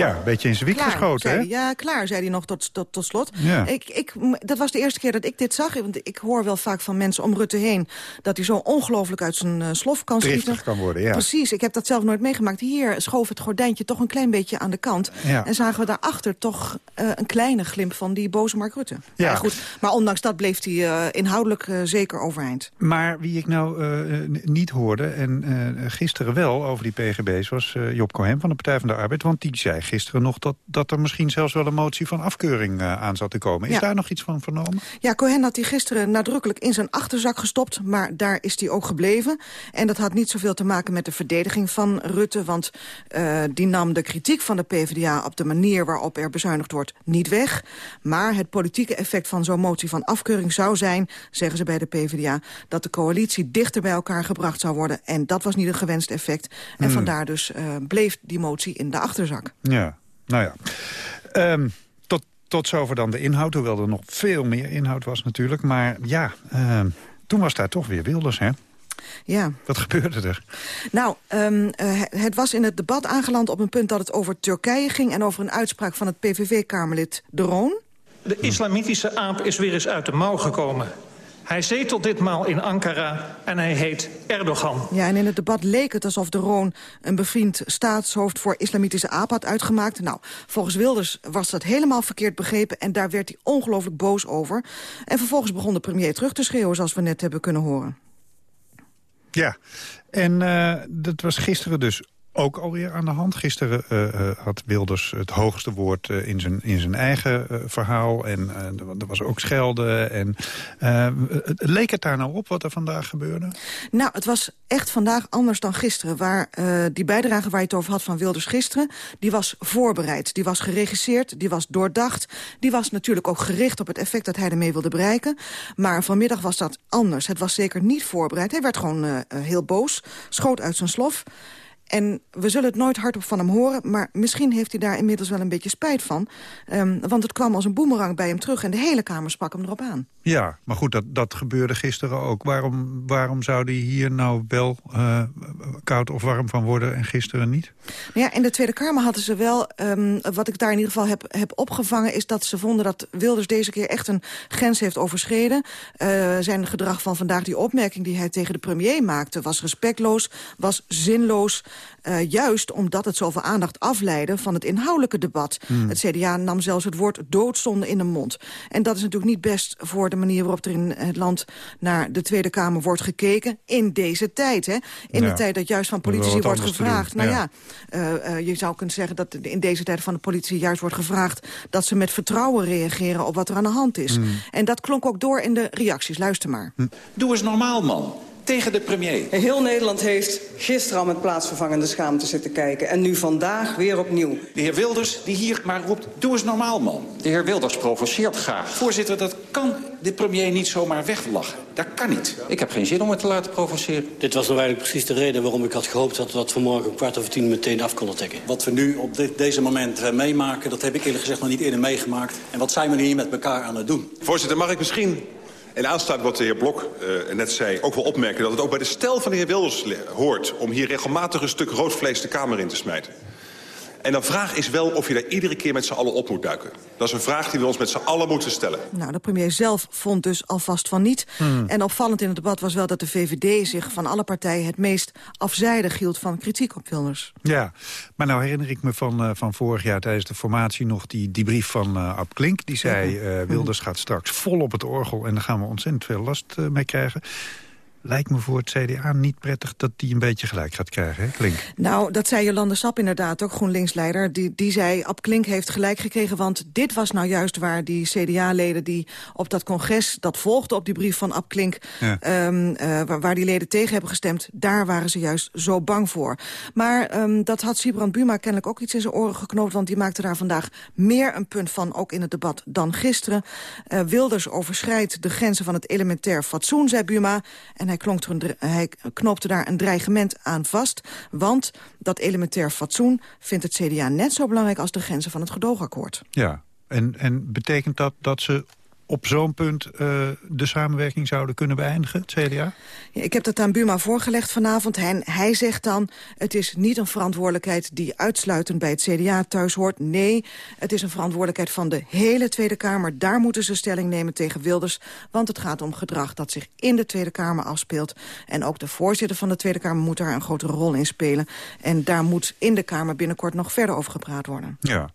ja, een beetje in zijn wiek geschoten, hè? Ja, klaar, zei hij nog tot, tot, tot slot. Ja. Ik, ik, dat was de eerste keer dat ik dit zag. Want ik hoor wel vaak van mensen om Rutte heen... dat hij zo ongelooflijk uit zijn uh, slof kan Driftig schieten. kan worden, ja. Precies, ik heb dat zelf nooit meegemaakt. Hier schoof het gordijntje toch een klein beetje aan de kant. Ja. En zagen we daarachter toch uh, een kleine glimp van die boze Mark Rutte. Ja. goed, maar ondanks dat bleef hij uh, inhoudelijk zeker overeind. Maar wie ik nou niet hoorde, en gisteren wel over die PGB's... was Job Cohen van de Partij van de Arbeid. Want die zei gisteren nog dat, dat er misschien zelfs wel een motie van afkeuring uh, aan zat te komen. Is daar nog iets van vernomen? Ja, Cohen had die gisteren nadrukkelijk in zijn achterzak gestopt, maar daar is hij ook gebleven. En dat had niet zoveel te maken met de verdediging van Rutte, want uh, die nam de kritiek van de PvdA op de manier waarop er bezuinigd wordt niet weg. Maar het politieke effect van zo'n motie van afkeuring zou zijn, zeggen ze bij de PvdA, dat de coalitie dichter bij elkaar gebracht zou worden. En dat was niet een gewenst effect. En hmm. vandaar dus uh, bleef die motie in de achterzak. Ja, nou ja. Um, tot, tot zover dan de inhoud, hoewel er nog veel meer inhoud was natuurlijk. Maar ja, um, toen was daar toch weer Wilders, hè? Ja. Wat gebeurde er? Nou, um, uh, het was in het debat aangeland op een punt dat het over Turkije ging... en over een uitspraak van het PVV-kamerlid De Roon. De islamitische aap is weer eens uit de mouw gekomen. Hij zetelt ditmaal in Ankara en hij heet Erdogan. Ja, en in het debat leek het alsof de Roon een bevriend staatshoofd voor islamitische aap had uitgemaakt. Nou, volgens Wilders was dat helemaal verkeerd begrepen en daar werd hij ongelooflijk boos over. En vervolgens begon de premier terug te schreeuwen, zoals we net hebben kunnen horen. Ja, en uh, dat was gisteren dus ook alweer aan de hand. Gisteren uh, had Wilders het hoogste woord uh, in, zijn, in zijn eigen verhaal. En er was ook schelden. En, leek het daar nou op wat er vandaag gebeurde? Nou, het was echt vandaag anders dan gisteren. Waar, die bijdrage waar je het over had van Wilders gisteren... die was voorbereid, die was geregisseerd, die was doordacht. Die was natuurlijk ook gericht op het effect dat hij ermee wilde bereiken. Maar vanmiddag was dat anders. Het was zeker niet voorbereid. Hij werd gewoon heel boos, schoot uit zijn slof... En we zullen het nooit hardop van hem horen... maar misschien heeft hij daar inmiddels wel een beetje spijt van. Um, want het kwam als een boemerang bij hem terug... en de hele Kamer sprak hem erop aan. Ja, maar goed, dat, dat gebeurde gisteren ook. Waarom, waarom zou hij hier nou wel uh, koud of warm van worden en gisteren niet? Ja, in de Tweede Kamer hadden ze wel... Um, wat ik daar in ieder geval heb, heb opgevangen... is dat ze vonden dat Wilders deze keer echt een grens heeft overschreden. Uh, zijn gedrag van vandaag, die opmerking die hij tegen de premier maakte... was respectloos, was zinloos... Uh, juist omdat het zoveel aandacht afleidde van het inhoudelijke debat. Hmm. Het CDA nam zelfs het woord doodzonde in de mond. En dat is natuurlijk niet best voor de manier waarop er in het land... naar de Tweede Kamer wordt gekeken in deze tijd. Hè? In ja. de tijd dat juist van politici wordt gevraagd. Nou ja, ja uh, uh, je zou kunnen zeggen dat in deze tijd van de politie juist wordt gevraagd... dat ze met vertrouwen reageren op wat er aan de hand is. Hmm. En dat klonk ook door in de reacties. Luister maar. Hmm. Doe eens normaal, man tegen de premier. Heel Nederland heeft gisteren al met plaatsvervangende schaamte zitten kijken. En nu vandaag weer opnieuw. De heer Wilders, die hier maar roept, doe eens normaal, man. De heer Wilders provoceert graag. Voorzitter, dat kan de premier niet zomaar weglachen. Dat kan niet. Ik heb geen zin om het te laten provoceren. Dit was nou eigenlijk precies de reden waarom ik had gehoopt... dat we dat vanmorgen om kwart over tien meteen af konden tikken. Wat we nu op dit, deze moment uh, meemaken, dat heb ik eerlijk gezegd nog niet eerder meegemaakt. En wat zijn we hier met elkaar aan het doen? Voorzitter, mag ik misschien en aansluit wat de heer Blok uh, net zei, ook wel opmerken... dat het ook bij de stijl van de heer Wilders hoort... om hier regelmatig een stuk rood vlees de Kamer in te smijten. En de vraag is wel of je daar iedere keer met z'n allen op moet duiken. Dat is een vraag die we ons met z'n allen moeten stellen. Nou, de premier zelf vond dus alvast van niet. Hmm. En opvallend in het debat was wel dat de VVD zich van alle partijen... het meest afzijdig hield van kritiek op Wilders. Ja, maar nou herinner ik me van, uh, van vorig jaar tijdens de formatie nog die, die brief van uh, Ab Klink. Die zei, uh, Wilders gaat straks vol op het orgel en daar gaan we ontzettend veel last mee krijgen. Lijkt me voor het CDA niet prettig dat die een beetje gelijk gaat krijgen, hè, Klink? Nou, dat zei Jolande Sap inderdaad, ook GroenLinks-leider. Die, die zei, Ab Klink heeft gelijk gekregen, want dit was nou juist waar die CDA-leden... die op dat congres, dat volgde op die brief van Ab Klink... Ehm, eh, waar, waar, die leden tegen hebben gestemd, daar waren ze juist zo bang voor. Maar um, dat had Sibrand Buma kennelijk ook iets in zijn oren geknoopt... want die maakte daar vandaag meer een punt van, ook in het debat, dan gisteren. Uh, Wilders overschrijdt de grenzen van het elementair fatsoen, zei Buma... En hij, hij knoopte daar een dreigement aan vast. Want dat elementair fatsoen vindt het CDA net zo belangrijk... als de grenzen van het gedoogakkoord. Ja, en, en betekent dat dat ze op zo'n punt uh, de samenwerking zouden kunnen beëindigen, het CDA? Ja, ik heb dat aan Buma voorgelegd vanavond. Hij zegt dan, het is niet een verantwoordelijkheid die uitsluitend bij het CDA thuis hoort. Nee, het is een verantwoordelijkheid van de hele Tweede Kamer. Daar moeten ze stelling nemen tegen Wilders. Want het gaat om gedrag dat zich in de Tweede Kamer afspeelt. En ook de voorzitter van de Tweede Kamer moet daar een grotere rol in spelen. En daar moet in de Kamer binnenkort nog verder over gepraat worden. Ja,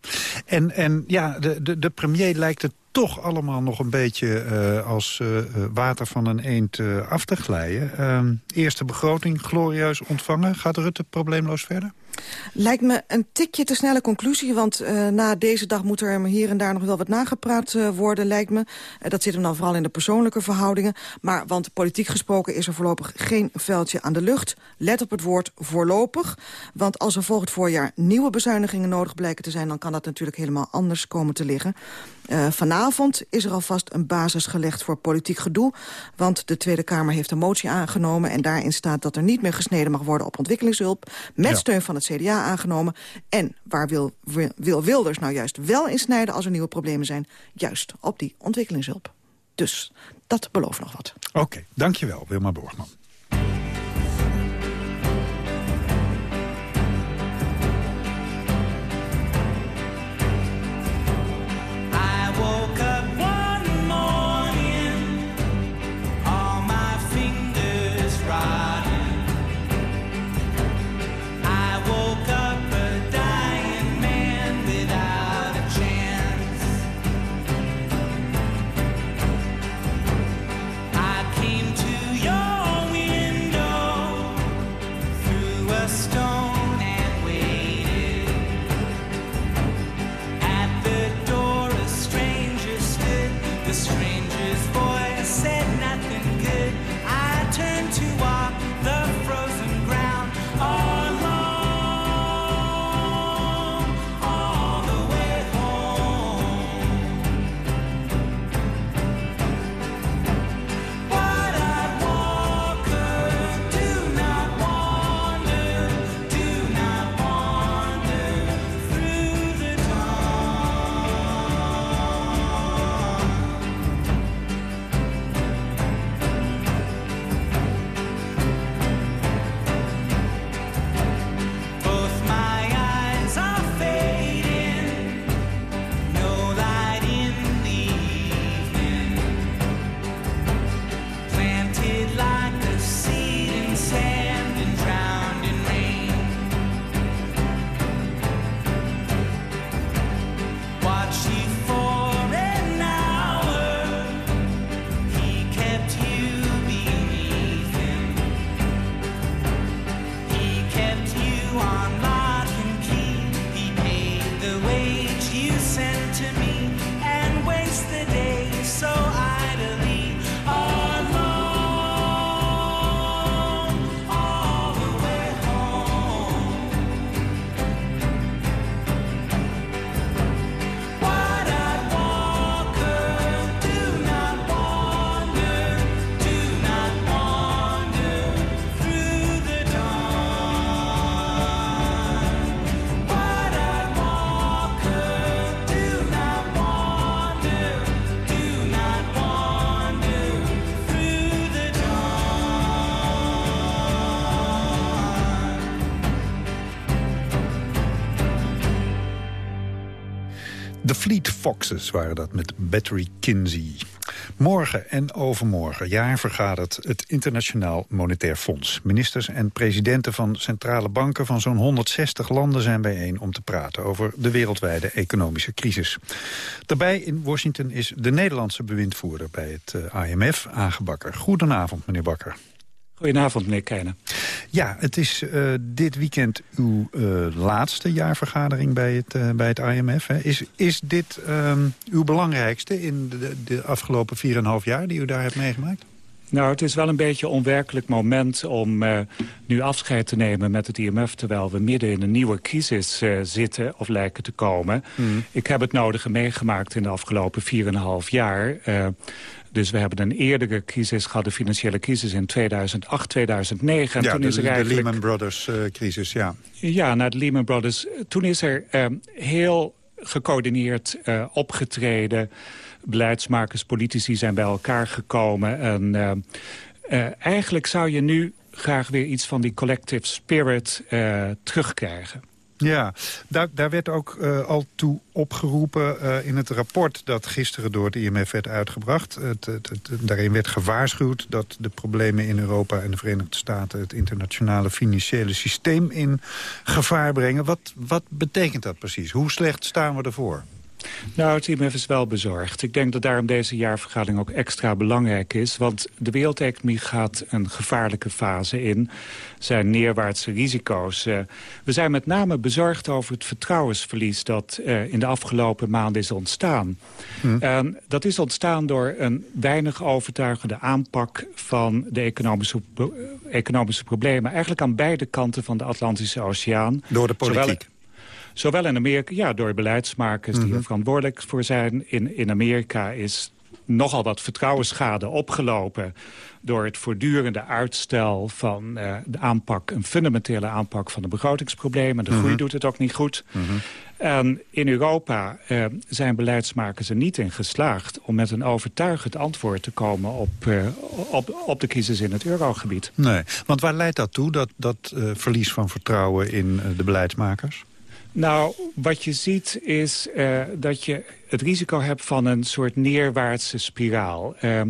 en, en ja, de, de, de premier lijkt het toch allemaal nog een beetje uh, als uh, water van een eend uh, af te glijden. Ehm, eerste begroting glorieus ontvangen. Gaat Rutte probleemloos verder? Lijkt me een tikje te snelle conclusie, want uh, na deze dag moet er hier en daar nog wel wat nagepraat uh, worden, lijkt me. Uh, dat zit hem dan vooral in de persoonlijke verhoudingen. Maar, want politiek gesproken is er voorlopig geen veldje aan de lucht. Let op het woord voorlopig, want als er volgend voorjaar nieuwe bezuinigingen nodig blijken te zijn, dan kan dat natuurlijk helemaal anders komen te liggen. Vanavond is er alvast een basis gelegd voor politiek gedoe. Want de Tweede Kamer heeft een motie aangenomen... en daarin staat dat er niet meer gesneden mag worden op ontwikkelingshulp... met ja. steun van het CDA aangenomen. En waar wil, wil Wilders nou juist wel in snijden als er nieuwe problemen zijn? Juist op die ontwikkelingshulp. Dus dat belooft nog wat. Oké, dankjewel Wilma Borgman. Fleet Foxes waren dat met Battery Kinsey. Morgen en overmorgen jaar vergadert het Internationaal Monetair Fonds. Ministers en presidenten van centrale banken van zo'n 160 landen zijn bijeen om te praten over de wereldwijde economische crisis. Daarbij in Washington is de Nederlandse bewindvoerder bij het IMF, Aangebakker. Goedenavond, meneer Bakker. Goedenavond, meneer Keijnen. Ja, het is uh, dit weekend uw uh, laatste jaarvergadering bij het, uh, bij het IMF. Hè. Is, is dit um, uw belangrijkste in de, de afgelopen 4,5 jaar die u daar hebt meegemaakt? Nou, het is wel een beetje een onwerkelijk moment om uh, nu afscheid te nemen met het IMF... terwijl we midden in een nieuwe crisis uh, zitten of lijken te komen. Mm. Ik heb het nodige meegemaakt in de afgelopen 4,5 jaar. Uh, dus we hebben een eerdere crisis gehad, de financiële crisis in 2008, 2009. En ja, toen de, is er eigenlijk... de Lehman Brothers-crisis, ja. Ja, na de Lehman Brothers. Toen is er heel gecoördineerd opgetreden beleidsmakers, politici zijn bij elkaar gekomen. En eigenlijk zou je nu graag weer iets van die collective spirit terugkrijgen. Ja, daar, daar werd ook uh, al toe opgeroepen uh, in het rapport dat gisteren door het IMF werd uitgebracht. Het, het, daarin werd gewaarschuwd dat de problemen in Europa en de Verenigde Staten... het internationale financiële systeem in gevaar brengen. Wat, wat betekent dat precies? Hoe slecht staan we ervoor? Nou, het IMF is wel bezorgd. Ik denk dat daarom deze jaarvergadering ook extra belangrijk is. Want de wereldeconomie gaat een gevaarlijke fase in. zijn neerwaartse risico's. Uh, we zijn met name bezorgd over het vertrouwensverlies... dat uh, in de afgelopen maanden is ontstaan. Hm. Dat is ontstaan door een weinig overtuigende aanpak... van de economische, economische problemen. Eigenlijk aan beide kanten van de Atlantische Oceaan. Door de politiek? Zowel, in Amerika, ja, door beleidsmakers die er verantwoordelijk voor zijn. In, in Amerika is nogal wat vertrouwensschade opgelopen door het voortdurende uitstel van uh, de aanpak, een fundamentele aanpak van de begrotingsproblemen. De groei mm -hmm. doet het ook niet goed. Mm -hmm. En in Europa uh, zijn beleidsmakers er niet in geslaagd om met een overtuigend antwoord te komen op, uh, op, op de crisis in het eurogebied. Nee, want waar leidt dat toe, dat, dat verlies van vertrouwen in de beleidsmakers? Nou, wat je ziet is uh, dat je het risico hebt van een soort neerwaartse spiraal. Uh,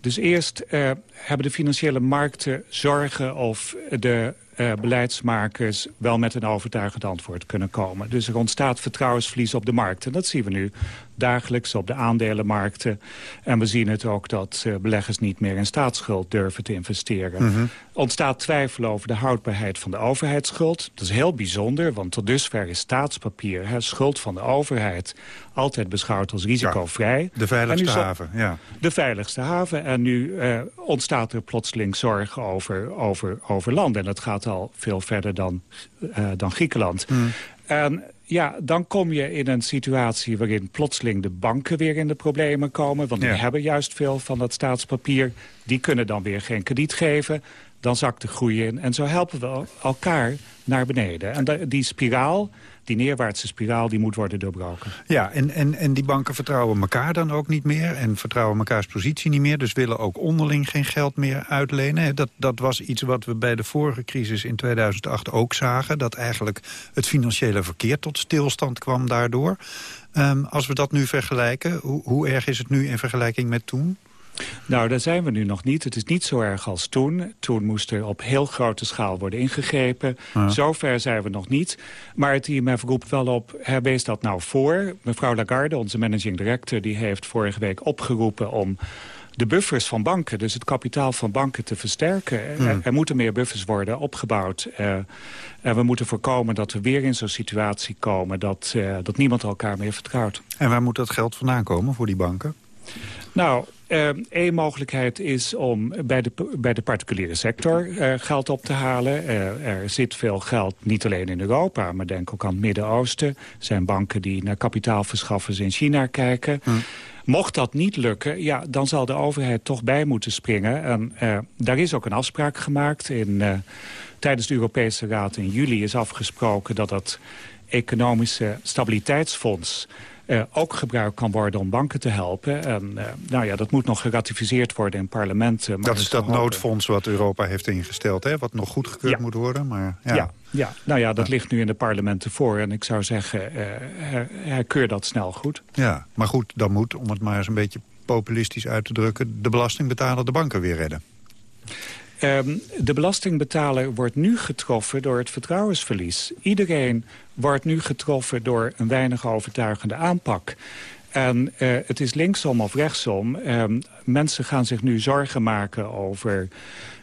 dus eerst uh, hebben de financiële markten zorgen of de uh, beleidsmakers wel met een overtuigend antwoord kunnen komen. Dus er ontstaat vertrouwensverlies op de markt. En dat zien we nu dagelijks op de aandelenmarkten. En we zien het ook dat uh, beleggers niet meer in staatsschuld durven te investeren. Mm -hmm. Ontstaat twijfel over de houdbaarheid van de overheidsschuld. Dat is heel bijzonder, want tot dusver is staatspapier, hè, schuld van de overheid, altijd beschouwd als risicovrij. Ja, de veiligste haven, ja. De veiligste haven. En nu uh, ontstaat er plotseling zorg over, over, over land. En dat gaat al veel verder dan, uh, dan Griekenland. Mm. En ja, dan kom je in een situatie waarin plotseling de banken weer in de problemen komen. Want die ja. hebben juist veel van dat staatspapier. Die kunnen dan weer geen krediet geven. Dan zakt de groei in. En zo helpen we elkaar naar beneden. En die spiraal, die neerwaartse spiraal, die moet worden doorbroken. Ja, en, en, en die banken vertrouwen elkaar dan ook niet meer... en vertrouwen mekaars positie niet meer... dus willen ook onderling geen geld meer uitlenen. Dat, dat was iets wat we bij de vorige crisis in 2008 ook zagen... dat eigenlijk het financiële verkeer tot stilstand kwam daardoor. Um, als we dat nu vergelijken, hoe, hoe erg is het nu in vergelijking met toen? Nou, daar zijn we nu nog niet. Het is niet zo erg als toen. Toen moest er op heel grote schaal worden ingegrepen. Ja. Zover zijn we nog niet. Maar het IMF roept wel op, wees dat nou voor. Mevrouw Lagarde, onze managing director, die heeft vorige week opgeroepen om de buffers van banken, dus het kapitaal van banken te versterken. Hmm. Er, er, moeten meer buffers worden opgebouwd. Uh, en we moeten voorkomen dat we weer in zo'n situatie komen... Dat, uh, dat niemand elkaar meer vertrouwt. En waar moet dat geld vandaan komen voor die banken? Nou, Eén uh, mogelijkheid is om bij de, bij de particuliere sector uh, geld op te halen. Uh, er zit veel geld, niet alleen in Europa, maar denk ook aan het Midden-Oosten. Er zijn banken die naar kapitaalverschaffers in China kijken. Hm. Mocht dat niet lukken, ja, dan zal de overheid toch bij moeten springen. En daar is ook een afspraak gemaakt. In, tijdens de Europese Raad in juli is afgesproken dat het economische stabiliteitsfonds uh, ook gebruikt kan worden om banken te helpen. En uh, nou ja, dat moet nog geratificeerd worden in parlementen. dat is dat noodfonds wat Europa heeft ingesteld, hè? wat nog goedgekeurd ja. moet worden. Maar, ja. ja. Ja, nou ja, dat ja. ligt nu in de parlementen voor. En ik zou zeggen, uh, herkeur dat snel goed. Ja, maar goed, dan moet, om het maar eens een beetje populistisch uit te drukken... de belastingbetaler de banken weer redden. Um, de belastingbetaler wordt nu getroffen door het vertrouwensverlies. Iedereen wordt nu getroffen door een weinig overtuigende aanpak. En uh, het is linksom of rechtsom. Um, mensen gaan zich nu zorgen maken over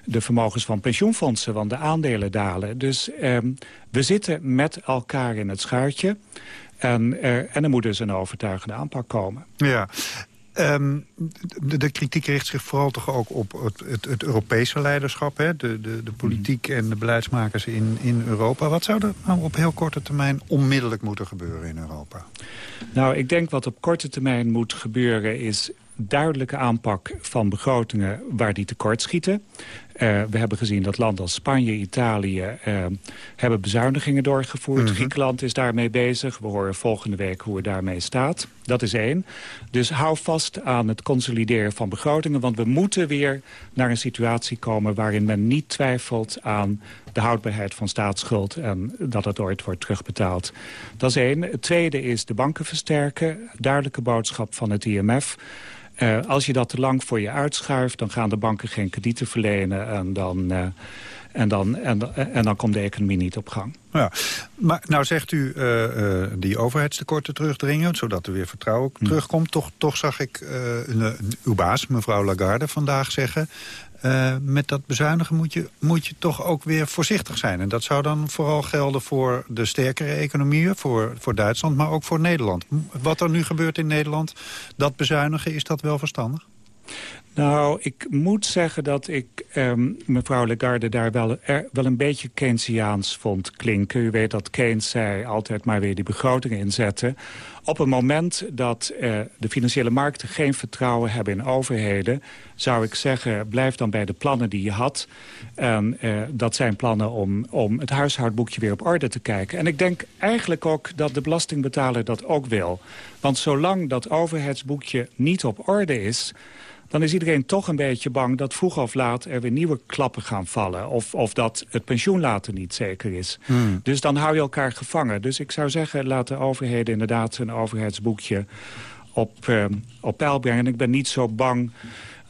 de vermogens van pensioenfondsen, want de aandelen dalen. Dus um, we zitten met elkaar in het schuitje. En, uh, en er moet dus een overtuigende aanpak komen. Ja, Um, de, de, kritiek richt zich vooral toch ook op het, het, het Europese leiderschap. Hè? De, de, de politiek en de beleidsmakers in, in Europa. Wat zou er nou op heel korte termijn onmiddellijk moeten gebeuren in Europa? Nou, ik denk wat op korte termijn moet gebeuren... is duidelijke aanpak van begrotingen waar die tekortschieten. Uh, we hebben gezien dat landen als Spanje, Italië... Uh, hebben bezuinigingen doorgevoerd. Mm Griekenland is daarmee bezig. We horen volgende week hoe het daarmee staat. Dat is één. Dus hou vast aan het consolideren van begrotingen... want we moeten weer naar een situatie komen... waarin men niet twijfelt aan de houdbaarheid van staatsschuld... en dat het ooit wordt terugbetaald. Dat is één. Het tweede is de banken versterken. Duidelijke boodschap van het IMF... Uh, als je dat te lang voor je uitschuift, dan gaan de banken geen kredieten verlenen... en dan, uh, en dan, en, en dan komt de economie niet op gang. Ja, maar nou zegt u uh, die overheidstekorten terugdringen... zodat er weer vertrouwen hm. terugkomt. Toch, toch zag ik uw baas, mevrouw Lagarde, vandaag zeggen... Uh, met dat bezuinigen moet je, moet je toch ook weer voorzichtig zijn. En dat zou dan vooral gelden voor de sterkere economieën, voor, voor Duitsland, maar ook voor Nederland. Wat er nu gebeurt in Nederland, dat bezuinigen, is dat wel verstandig? Nou, ik moet zeggen dat ik um, mevrouw Lagarde daar wel, wel een beetje Keynesiaans vond klinken. U weet dat Keynes zei altijd maar weer die begrotingen inzetten. Op een moment dat uh, de financiële markten geen vertrouwen hebben in overheden... zou ik zeggen, blijf dan bij de plannen die je had. En uh, dat zijn plannen om, om het huishoudboekje weer op orde te kijken. En ik denk eigenlijk ook dat de belastingbetaler dat ook wil. Want zolang dat overheidsboekje niet op orde is dan is iedereen toch een beetje bang dat vroeg of laat er weer nieuwe klappen gaan vallen. Of, of dat het pensioen later niet zeker is. Hmm. Dus dan hou je elkaar gevangen. Dus ik zou zeggen, laat de overheden inderdaad een overheidsboekje op, uh, op peil brengen. En ik ben niet zo bang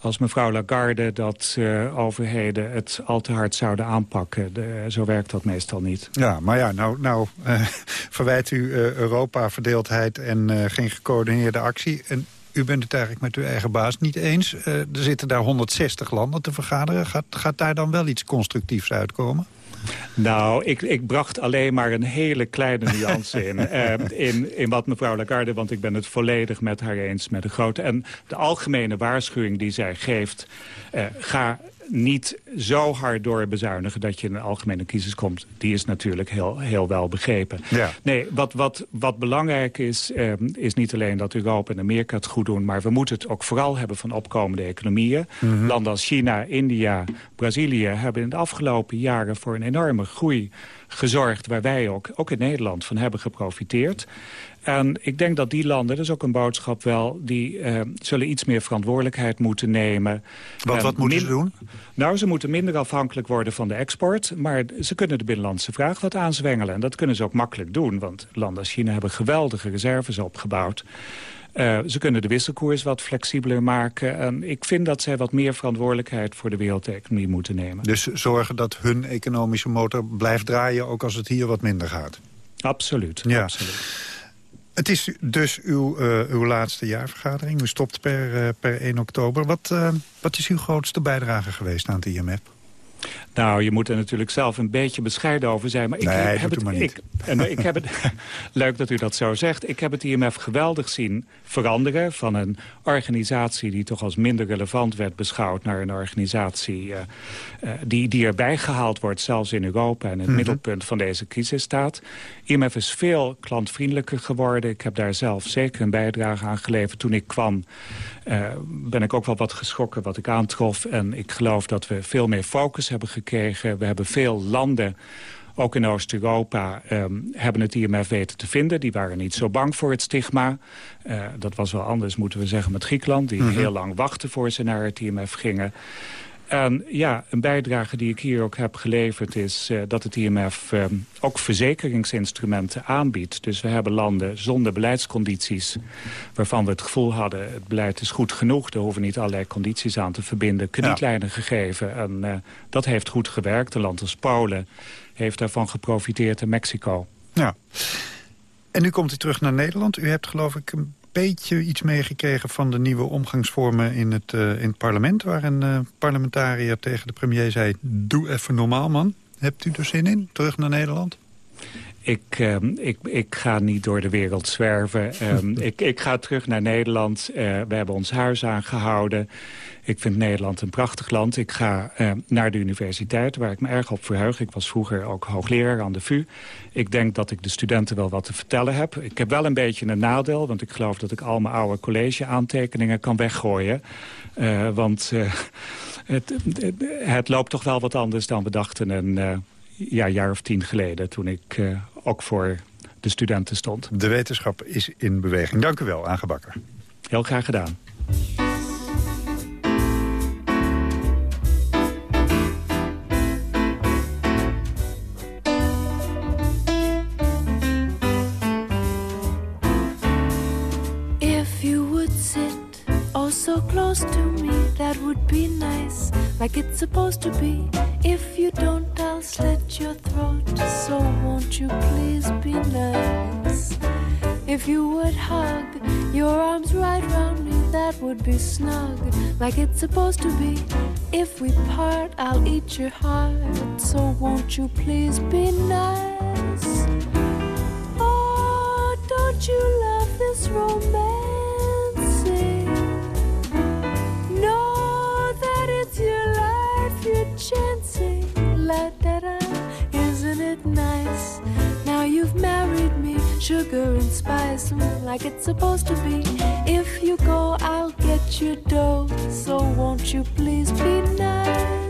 als mevrouw Lagarde dat uh, overheden het al te hard zouden aanpakken. De, zo werkt dat meestal niet. Ja, maar ja, nou, nou uh, verwijt u uh, Europa verdeeldheid en geen gecoördineerde actie. En u bent het eigenlijk met uw eigen baas niet eens. Uh, er zitten daar 160 landen te vergaderen. Gaat, gaat daar dan wel iets constructiefs uitkomen? Nou, ik, ik bracht alleen maar een hele kleine nuance in, uh, in. In wat mevrouw Lagarde, want ik ben het volledig met haar eens met de grote... En de algemene waarschuwing die zij geeft... Uh, ga niet zo hard door bezuinigen dat je in een algemene crisis komt. Die is natuurlijk heel, heel wel begrepen. Ja. Nee, wat, wat, wat belangrijk is, eh, is niet alleen dat Europa en Amerika het goed doen... maar we moeten het ook vooral hebben van opkomende economieën. Mhm. Landen als China, India, Brazilië hebben in de afgelopen jaren... voor een enorme groei gezorgd waar wij ook, ook in Nederland van hebben geprofiteerd. En ik denk dat die landen, dat is ook een boodschap wel... die uh, zullen iets meer verantwoordelijkheid moeten nemen. Wat, wat moeten ze doen? Nou, ze moeten minder afhankelijk worden van de export. Maar ze kunnen de binnenlandse vraag wat aanzwengelen. En dat kunnen ze ook makkelijk doen. Want landen als China hebben geweldige reserves opgebouwd. Uh, ze kunnen de wisselkoers wat flexibeler maken. En ik vind dat zij wat meer verantwoordelijkheid voor de wereldeconomie moeten nemen. Dus zorgen dat hun economische motor blijft draaien... ook als het hier wat minder gaat? Absoluut, ja. absoluut. Het is dus uw, uh, uw laatste jaarvergadering. U stopt per, uh, per 1 oktober. Wat, wat is uw grootste bijdrage geweest aan het IMF? Nou, je moet er natuurlijk zelf een beetje bescheiden over zijn. Maar ik nee, heb het, maar niet. Ik, en, ik heb het, leuk dat u dat zo zegt. Ik heb het IMF geweldig zien veranderen... van een organisatie die toch als minder relevant werd beschouwd... naar een organisatie uh, uh, die, die erbij gehaald wordt, zelfs in Europa... en het mm middelpunt van deze crisis staat. IMF is veel klantvriendelijker geworden. Ik heb daar zelf zeker een bijdrage aan geleverd toen ik kwam ben ik ook wel wat geschrokken wat ik aantrof. En ik geloof dat we veel meer focus hebben gekregen. We hebben veel landen ook in Oost-Europa um, hebben het IMF weten te vinden. Die waren niet zo bang voor het stigma. Uh, dat was wel anders, moeten we zeggen, met Griekenland... die mm -hmm. heel lang wachten voor ze naar het IMF gingen. En ja, een bijdrage die ik hier ook heb geleverd is uh, dat het IMF uh, ook verzekeringsinstrumenten aanbiedt. Dus we hebben landen zonder beleidscondities waarvan we het gevoel hadden... het beleid is goed genoeg, er hoeven niet allerlei condities aan te verbinden... kredietlijnen ja. gegeven en uh, dat heeft goed gewerkt. Een land als Polen heeft daarvan geprofiteerd en Mexico. Ja. En nu komt u terug naar Nederland. U hebt geloof ik een beetje iets meegekregen van de nieuwe omgangsvormen in het, in het parlement... waar een parlementariër tegen de premier zei... doe even normaal, man. Hebt u er zin in, terug naar Nederland? Ik, uh, ik, ik ga niet door de wereld zwerven. Um, ik, ik ga terug naar Nederland. Uh, we hebben ons huis aangehouden. Ik vind Nederland een prachtig land. Ik ga uh, naar de universiteit, waar ik me erg op verheug. Ik was vroeger ook hoogleraar aan de VU. Ik denk dat ik de studenten wel wat te vertellen heb. Ik heb wel een beetje een nadeel, want ik geloof dat ik al mijn oude college-aantekeningen kan weggooien. Uh, want uh, het, het, het, loopt toch wel wat anders dan we dachten. En uh, ja, een jaar of tien geleden, toen ik ook voor de studenten stond. De wetenschap is in beweging. Dank u wel, Aangebakker. Heel graag gedaan. If you would sit so close to me, that would be nice, like it's supposed to be. If you don't, Slit your throat. So won't you please be nice? If you would hug your arms right round me, that would be snug, like it's supposed to be. If we part, I'll eat your heart. So won't you please be nice? Oh, don't you love this romancing? Sugar and spice, like it's supposed to be. If you go, I'll get your dough. So won't you please be nice?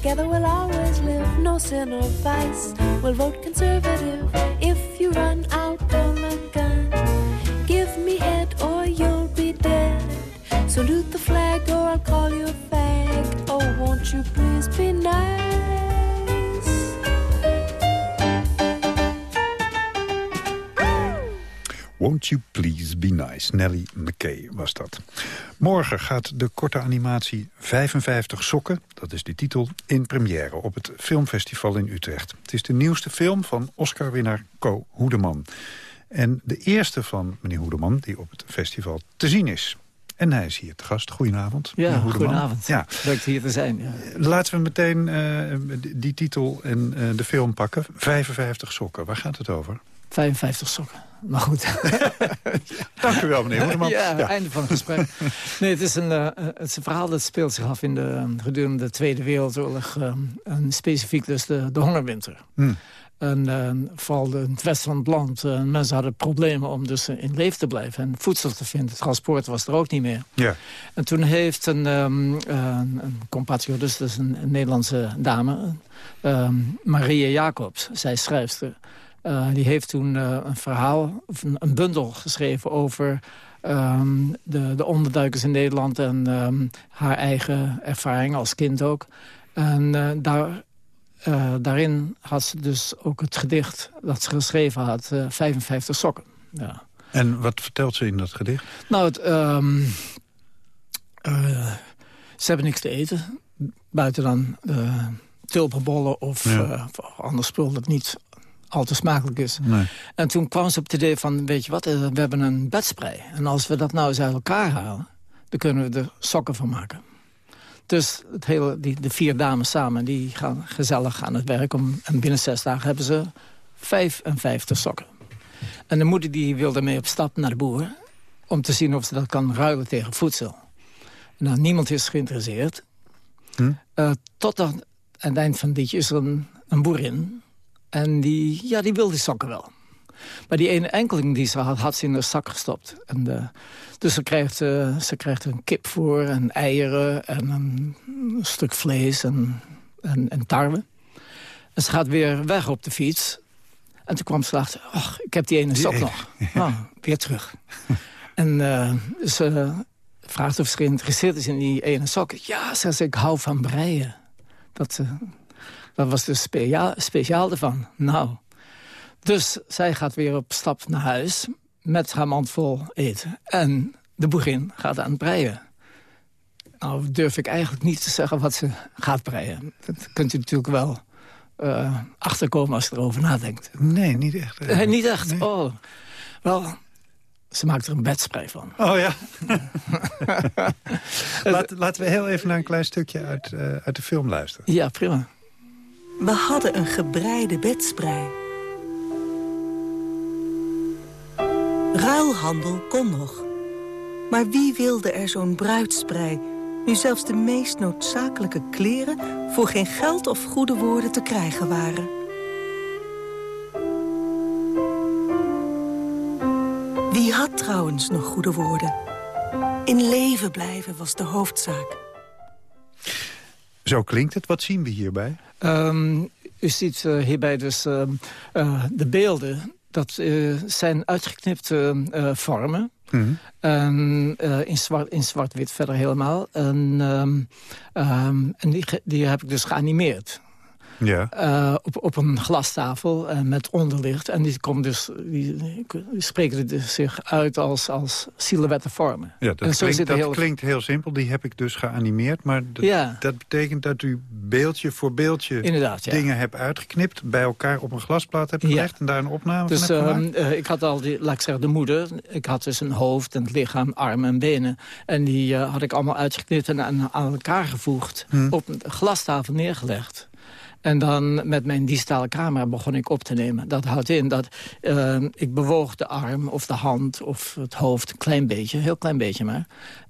Together we'll always live, no sin or vice. We'll vote conservative if you run Nelly McKay was dat. Morgen gaat de korte animatie 55 sokken, dat is de titel, in première op het filmfestival in Utrecht. Het is de nieuwste film van Oscar-winnaar Co Hoedeman. En de eerste van meneer Hoedeman die op het festival te zien is. En hij is hier te gast. Goedenavond. Ja, goedenavond. Ja. Leuk hier te zijn. Ja. Laten we meteen uh, die titel en uh, de film pakken. 55 sokken, waar gaat het over? 55 sokken. Maar goed. Dank u wel, meneer. Ja, ja, einde van het gesprek. Nee, het is een, uh, het is een verhaal dat speelt zich af in de, gedurende de Tweede Wereldoorlog. Uh, en specifiek dus de, de hongerwinter. Hmm. En uh, vooral in het westen van het land. Mensen hadden problemen om dus in leven te blijven. En voedsel te vinden. Transport was er ook niet meer. Ja. En toen heeft een, um, een compatriot, dus, dus een, een Nederlandse dame... Um, Maria Jacobs, zij schrijfster... Uh, die heeft toen uh, een verhaal, of een, een, bundel geschreven over um, de, de onderduikers in Nederland en um, haar eigen ervaring als kind ook. En uh, daar, daarin had ze dus ook het gedicht dat ze geschreven had, 55 sokken. Ja. En wat vertelt ze in dat gedicht? Nou, het, um, ze hebben niks te eten, buiten dan tulpenbollen of, ja. of ander spul dat niet al te smakelijk is. Nee. En toen kwam ze op het idee van, weet je wat, we hebben een bedspray. En als we dat nou eens uit elkaar halen, dan kunnen we er sokken van maken. Dus het hele, die, de vier dames samen, die gaan gezellig aan het werk. Om, en binnen zes dagen hebben ze 55 sokken. En de moeder die wil daarmee op stap naar de boer... om te zien of ze dat kan ruilen tegen voedsel. Nou, niemand is geïnteresseerd. Hm? Uh, tot aan het eind van dit is er een, een boerin... En die, ja, die wil die sokken wel. Maar die ene enkeling die ze had, had ze in haar zak gestopt. En, eh, dus ze krijgt, uh, ze krijgt een kip voor en eieren en een, stuk vlees en, en, en, tarwe. En ze gaat weer weg op de fiets. En toen kwam ze achter, ach, ik heb die ene sok nog. Oh, weer terug. en ze vraagt of ze geïnteresseerd is in die ene sok. Ja, zegt ze, ik hou van breien. Dat, dat was dus speciaal, speciaal ervan. Nou, dus zij gaat weer op stap naar huis met haar mand vol eten. En de boerin gaat aan het breien. Nou durf ik eigenlijk niet te zeggen wat ze gaat breien. Dat kunt u natuurlijk wel uh, achterkomen als je erover nadenkt. Nee, niet echt. Uh, niet echt, oh. Wel, ze maakt er een bedsprei van. Oh ja. Laat, laten we heel even naar een klein stukje uit, uh, uit de film luisteren. Ja, prima. We hadden een gebreide bedsprei. Ruilhandel kon nog. Maar wie wilde er zo'n bruidsprei... nu zelfs de meest noodzakelijke kleren... voor geen geld of goede woorden te krijgen waren? Wie had trouwens nog goede woorden? In leven blijven was de hoofdzaak. Zo klinkt het. Wat zien we hierbij? Um, u ziet uh, hierbij dus uh, uh, de beelden. Dat zijn uitgeknipte vormen. Mm -hmm. in zwart-wit zwart verder helemaal. En, um, en die, die heb ik dus geanimeerd. Ja. Uh, op, op een glastafel uh, met onderlicht. En die, komen dus, die, die spreken dus zich uit als, als silhouetten vormen. Ja, dat, klinkt, dat heel... klinkt heel simpel. Die heb ik dus geanimeerd. Maar dat, ja. dat betekent dat u beeldje voor beeldje Inderdaad, ja. dingen hebt uitgeknipt... bij elkaar op een glasplaat hebt gelegd en daar een opname dus, van hebt gemaakt? Uh, ik had al, die, laat ik zeggen, de moeder. Ik had dus een hoofd en het lichaam, armen en benen. En die had ik allemaal uitgeknipt en aan, aan elkaar gevoegd. Hm. Op een glastafel neergelegd. En dan met mijn digitale camera begon ik op te nemen. Dat houdt in dat uh, ik bewoog de arm of de hand of het hoofd een klein beetje. Heel klein beetje maar.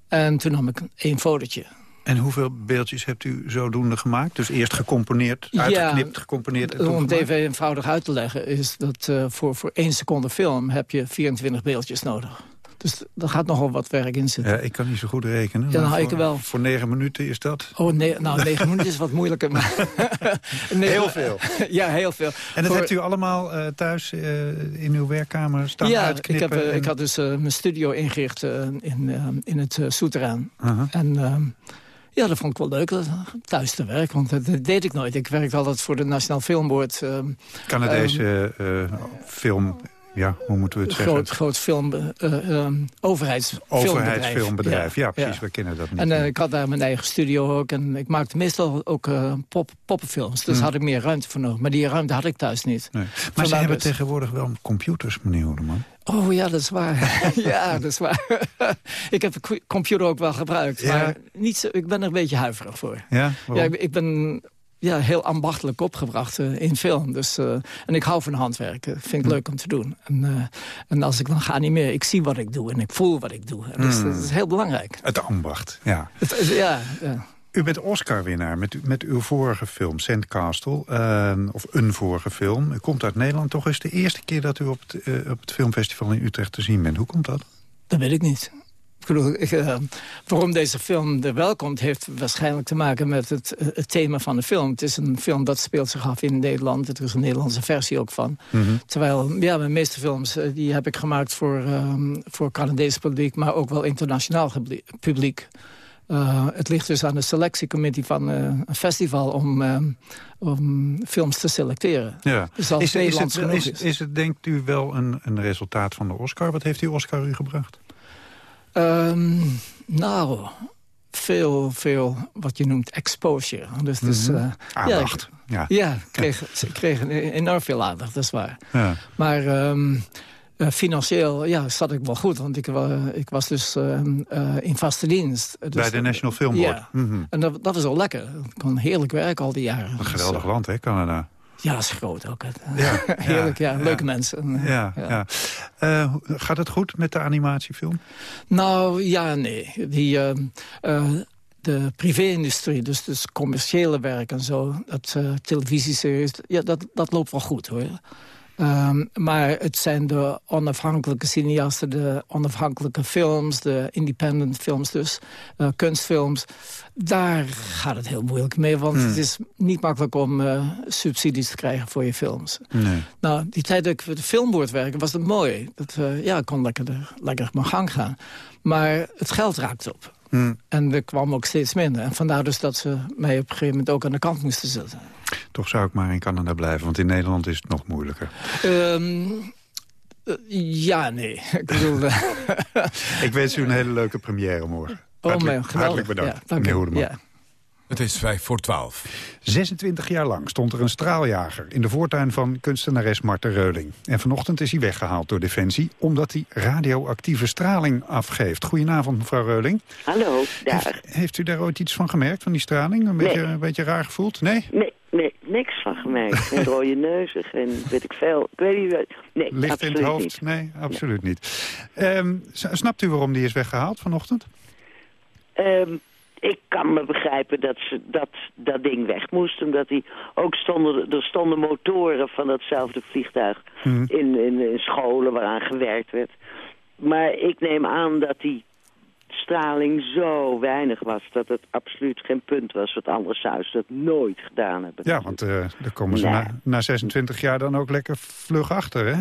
En toen nam ik één fotootje. En hoeveel beeldjes hebt u zodoende gemaakt? Dus eerst gecomponeerd, uitgeknipt, ja, gecomponeerd en Om het even eenvoudig uit te leggen... is dat uh, voor, voor één seconde film heb je 24 beeldjes nodig. Dus er gaat nogal wat werk in zitten. Ja, ik kan niet zo goed rekenen. Ja, voor, ik wel. Voor negen minuten is dat? Oh, nee, nou, negen minuten is wat moeilijker. Maar nee, heel veel. ja, heel veel. En dat voor... hebt u allemaal uh, thuis uh, in uw werkkamer staan ja, uitknippen? ik, heb, en... ik had dus mijn studio ingericht in, in het Soeteraan. -huh. En... ehm, ja, dat vond ik wel leuk, thuis te werken. Want dat deed ik nooit. Ik werkte altijd voor de Nationaal Filmboard. Uh, Canadese uh, film ja, hoe moeten we het groot, zeggen? Groot film, uh, um, overheidsfilmbedrijf. Ja, ja precies, ja. we kennen dat niet. En uh, ik had daar mijn eigen studio ook. En ik maakte meestal ook uh, pop, poppenfilms. Dus hmm. had ik meer ruimte voor nodig. Maar die ruimte had ik thuis niet. Nee. Maar ze hebben tegenwoordig wel computers, meneer Hoedeman. Oh ja, dat is waar. ja, dat is waar. ik heb de computer ook wel gebruikt. Ja. Maar niet zo, ik ben er een beetje huiverig voor. Ja, ja ik, ik ben ja, heel ambachtelijk opgebracht uh, in film. Dus, uh, en ik hou van handwerken. Vind ik mm. leuk om te doen. En, uh, en als ik dan ga animeren, ik zie wat ik doe en ik voel wat ik doe. En dus, mm. dat is heel belangrijk. Het ambacht, ja. Het, ja, ja. U bent Oscar-winnaar met, met uw vorige film, Sandcastle. Uh, of een vorige film. U komt uit Nederland. Toch is de eerste keer dat u op het, uh, op het filmfestival in Utrecht te zien bent. Hoe komt dat? Dat weet ik niet. Uh, waarom deze film er wel komt... heeft waarschijnlijk te maken met het, uh, het, thema van de film. Het is een film dat speelt zich af in Nederland. Er is een Nederlandse versie ook van. Mm -hmm. Terwijl, ja, mijn meeste films... Uh, die heb ik gemaakt voor, um, voor Canadese publiek... maar ook wel internationaal publiek. Uh, het ligt dus aan de selectiecommissie van uh, een festival om, uh, om films te selecteren. Ja. Dus als is, is, het, is, is, is het, denkt u, wel een, een resultaat van de Oscar? Wat heeft die Oscar u gebracht? Um, nou, veel, veel wat je noemt exposure. Dus, dus, mm -hmm. aandacht. Ja, ja. ja kreeg, ze kregen enorm veel aandacht, dat is waar. Ja. Maar um, uh, financieel ja, zat ik wel goed, want ik, uh, ik was dus uh, in vaste dienst. Dus, Bij de National Film Board. Ja, mm -hmm. en dat, dat was wel lekker. Ik kon heerlijk werken al die jaren. Een geweldig dus, land, hè, Canada. Ja, is groot ook. Ja, Heerlijk, ja. ja. Leuke mensen. Ja, ja. Uh, gaat het goed met de animatiefilm? Nou, ja, nee. Die, uh, uh, de privé-industrie, dus, dus commerciële werk en zo... dat televisieseries, ja, dat, dat loopt wel goed, hoor. Ehm, maar het zijn de onafhankelijke cineasten, de onafhankelijke films... de independent films dus, uh, kunstfilms... daar gaat het heel moeilijk mee, want Hmm. het is niet makkelijk om uh, subsidies te krijgen voor je films. Nee. Nou, die tijd dat ik voor de filmboord werkte, was dat mooi. Dat, uh, ja, ik kon lekker, lekker mijn gang gaan. Maar het geld raakte op. Hmm. En er kwam ook steeds minder. En vandaar dus dat ze mij op een gegeven moment ook aan de kant moesten zetten. Toch zou ik maar in Canada blijven, want in Nederland is het nog moeilijker. Um, uh, ja, nee. ik bedoel... uh... ik wens u een hele leuke première morgen. Oh, hartelijk, mijn, hartelijk bedankt, ja, dank meneer Hoedeman. Ja. Het is vijf voor twaalf. 26 jaar lang stond er een straaljager in de voortuin van kunstenares Marten Reuling. En vanochtend is hij weggehaald door Defensie... omdat hij radioactieve straling afgeeft. Goedenavond, mevrouw Reuling. Hallo, daar. Heeft, heeft, u daar ooit iets van gemerkt, van die straling? Een beetje, een beetje raar gevoeld? Nee? Nee, nee niks van gemerkt. Geen rode neuzen, geen weet ik veel. Ik weet niet, nee, Licht in het hoofd? Niet. Nee, absoluut nee. niet. Um, snapt u waarom die is weggehaald vanochtend? Um, ik kan me begrijpen dat ze dat, dat ding weg moest. Omdat die ook stonden, er stonden motoren van datzelfde vliegtuig Hmm. in, in, in scholen waaraan gewerkt werd. Maar ik neem aan dat die straling zo weinig was... dat het absoluut geen punt was. Want anders zouden ze dat nooit gedaan hebben. Ja, want uh, daar komen ze nee. na, na 26 jaar dan ook lekker vlug achter, hè?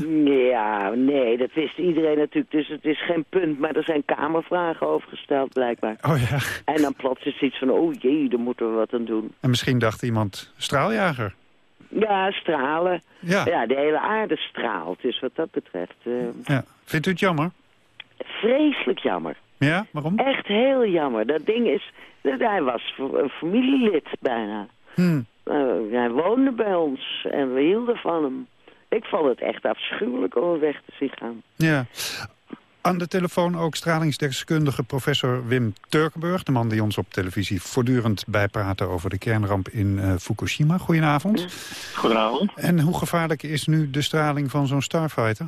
Ja, nee, dat wist iedereen natuurlijk. Dus het is geen punt, maar er zijn kamervragen over gesteld, blijkbaar. Oh ja. En dan plots is iets van, oh jee, daar moeten we wat aan doen. En misschien dacht iemand, straaljager. Ja, stralen. Ja. ja, de hele aarde straalt, dus wat dat betreft. Uh... Ja. Vindt u het jammer? Vreselijk jammer. Ja, waarom? Echt heel jammer. Dat ding is... Hij was een familielid bijna. Hmm. Uh, hij woonde bij ons en we hielden van hem. Ik vond het echt afschuwelijk om hem weg te zien gaan. Ja. Aan de telefoon ook stralingsdeskundige professor Wim Turkenburg... de man die ons op televisie voortdurend bijpraatte over de kernramp in uh, Fukushima. Goedenavond. Goedenavond. En hoe gevaarlijk is nu de straling van zo'n Starfighter?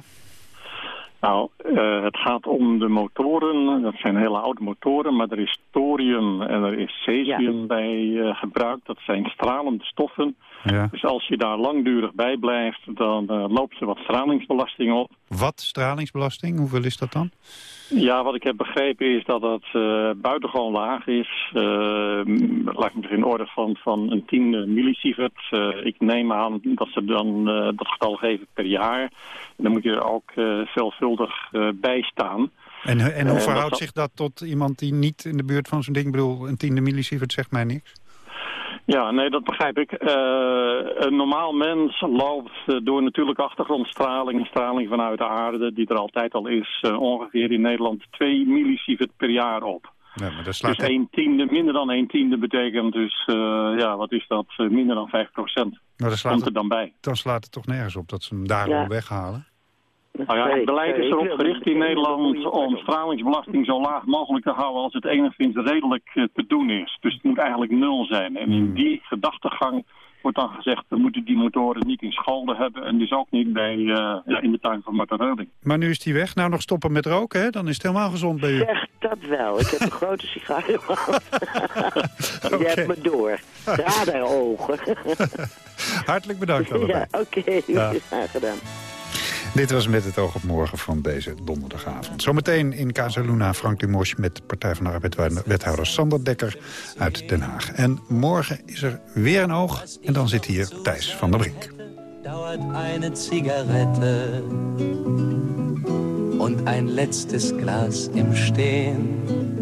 Nou, uh, het gaat om de motoren. Dat zijn hele oude motoren, maar er is thorium en er is cesium ja. bij uh, gebruikt. Dat zijn stralende stoffen. Ja. Dus als je daar langdurig bij blijft, dan uh, loopt er wat stralingsbelasting op. Wat stralingsbelasting? Hoeveel is dat dan? Ja, wat ik heb begrepen is dat dat uh, buitengewoon laag is. Uh, laat ik in orde van, van een 10 millisievert. Uh, ik neem aan dat ze dan dat getal geven per jaar. En dan moet je er ook veelvuldig bij staan. En, en hoe verhoudt dat... zich dat tot iemand die niet in de buurt van zo'n ding... Ik bedoel, een tiende millisievert zegt mij niks. Ja, nee, dat begrijp ik. Uh, een normaal mens loopt uh, door natuurlijke achtergrondstraling... straling vanuit de aarde, die er altijd al is... Uh, ongeveer in Nederland 2 millisievert per jaar op. Ja, maar dat slaat dus een tiende, minder dan een tiende betekent dus... ja, wat is dat? minder dan 5 procent. Komt er dan bij. Dan slaat het toch nergens op dat ze hem daarom ja. weghalen? Nou ja, het beleid is erop gericht in Nederland om stralingsbelasting zo laag mogelijk te houden als het enigszins redelijk te doen is. Dus het moet eigenlijk nul zijn. En in die gedachtegang wordt dan gezegd, we moeten die motoren niet in schalden hebben en dus ook niet bij, uh, ja, in de tuin van Marten Reuling. Maar nu is die weg. Nou nog stoppen met roken, hè? Dan is het helemaal gezond bij u. Zeg dat wel. Ik heb een grote sigaar in mijn hand. okay. Je hebt me door. Radarogen. Hartelijk bedankt allebei. Ja, oké. Okay. Ja. Gedaan. Dit was met het oog op morgen van deze donderdagavond. Zometeen in Casaluna Frank Dumos met Partij van de Arbeid wethouder Sander Dekker uit Den Haag. En morgen is er weer een oog en dan zit hier Thijs van der Brink. Und ein letztes Glas im Stehen.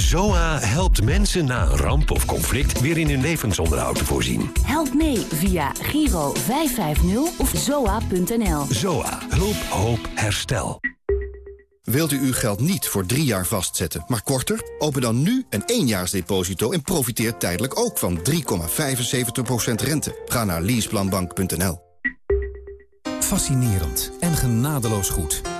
ZOA helpt mensen na een ramp of conflict weer in hun levensonderhoud te voorzien. Help mee via Giro 550 of zoa.nl. ZOA. Hulp, hoop, herstel. Wilt u uw geld niet voor drie jaar vastzetten, maar korter? Open dan nu een éénjaarsdeposito en profiteer tijdelijk ook van 3,75% rente. Ga naar leaseplanbank.nl. fascinerend en genadeloos goed.